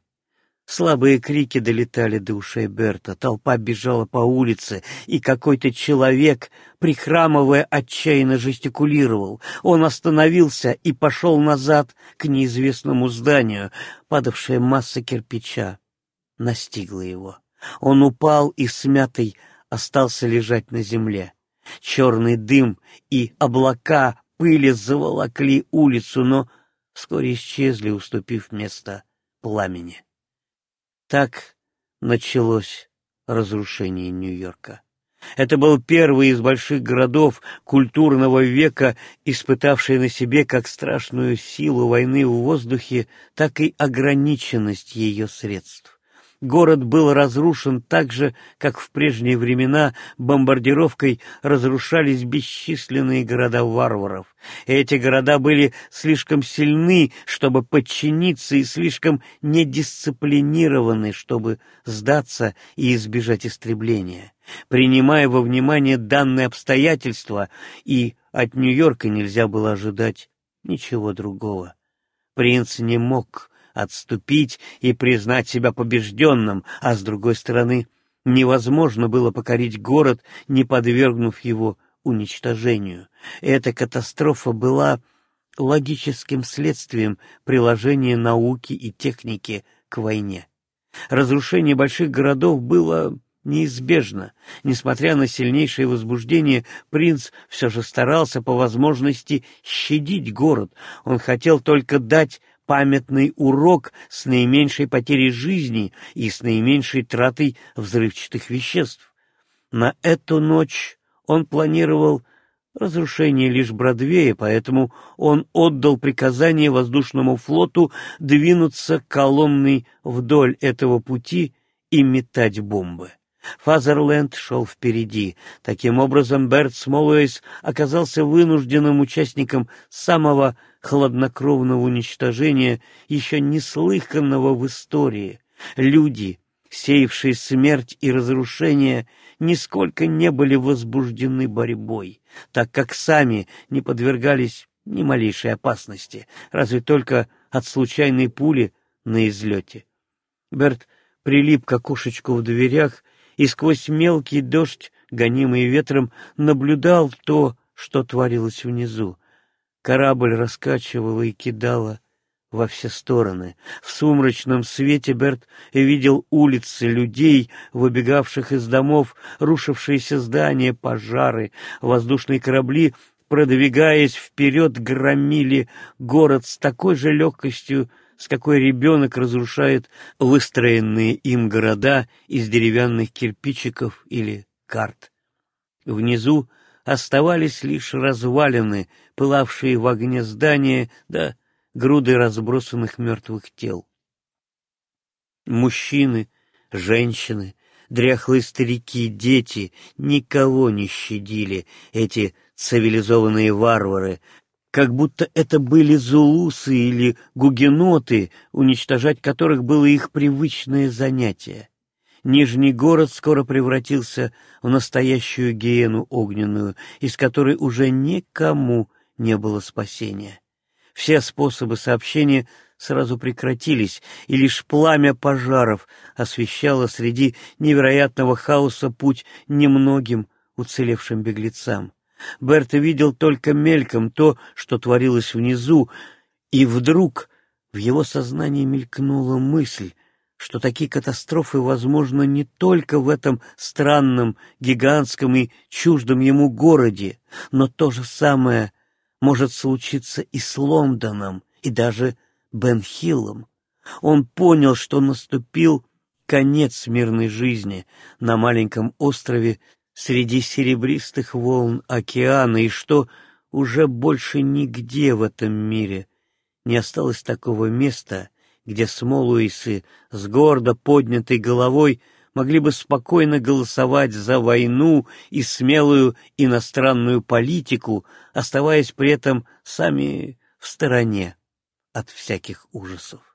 Слабые крики долетали до ушей Берта, толпа бежала по улице, и какой-то человек, прихрамывая, отчаянно жестикулировал. Он остановился и пошел назад к неизвестному зданию. Падавшая масса кирпича настигла его. Он упал и смятый остался лежать на земле. Черный дым и облака пыли заволокли улицу, но вскоре исчезли, уступив место пламени. Так началось разрушение Нью-Йорка. Это был первый из больших городов культурного века, испытавший на себе как страшную силу войны в воздухе, так и ограниченность ее средств. Город был разрушен так же, как в прежние времена бомбардировкой разрушались бесчисленные города варваров. Эти города были слишком сильны, чтобы подчиниться, и слишком недисциплинированы, чтобы сдаться и избежать истребления. Принимая во внимание данные обстоятельства, и от Нью-Йорка нельзя было ожидать ничего другого. Принц не мог отступить и признать себя побежденным, а с другой стороны, невозможно было покорить город, не подвергнув его уничтожению. Эта катастрофа была логическим следствием приложения науки и техники к войне. Разрушение больших городов было неизбежно. Несмотря на сильнейшее возбуждение, принц все же старался по возможности щадить город. Он хотел только дать памятный урок с наименьшей потерей жизни и с наименьшей тратой взрывчатых веществ. На эту ночь он планировал разрушение лишь Бродвея, поэтому он отдал приказание воздушному флоту двинуться колонной вдоль этого пути и метать бомбы. Фазерленд шел впереди. Таким образом, Берт Смолуэйс оказался вынужденным участником самого хладнокровного уничтожения, еще неслыханного в истории. Люди, сеявшие смерть и разрушение, нисколько не были возбуждены борьбой, так как сами не подвергались ни малейшей опасности, разве только от случайной пули на излете. Берт прилип к окошечку в дверях и сквозь мелкий дождь, гонимый ветром, наблюдал то, что творилось внизу. Корабль раскачивало и кидало во все стороны. В сумрачном свете Берт видел улицы людей, выбегавших из домов, рушившиеся здания, пожары, воздушные корабли, продвигаясь вперед, громили город с такой же легкостью, с какой ребенок разрушает выстроенные им города из деревянных кирпичиков или карт. Внизу оставались лишь развалины, пылавшие в огне здания, да груды разбросанных мертвых тел. Мужчины, женщины, дряхлые старики, дети никого не щадили эти цивилизованные варвары, как будто это были зулусы или гугеноты, уничтожать которых было их привычное занятие. Нижний город скоро превратился в настоящую гиену огненную, из которой уже никому не было спасения. Все способы сообщения сразу прекратились, и лишь пламя пожаров освещало среди невероятного хаоса путь немногим уцелевшим беглецам. Берта видел только мельком то, что творилось внизу, и вдруг в его сознании мелькнула мысль, что такие катастрофы возможны не только в этом странном, гигантском и чуждом ему городе, но то же самое может случиться и с Лондоном, и даже Бенхиллом. Он понял, что наступил конец мирной жизни на маленьком острове среди серебристых волн океана, и что уже больше нигде в этом мире не осталось такого места, где Смолуисы с гордо поднятой головой могли бы спокойно голосовать за войну и смелую иностранную политику, оставаясь при этом сами в стороне от всяких ужасов.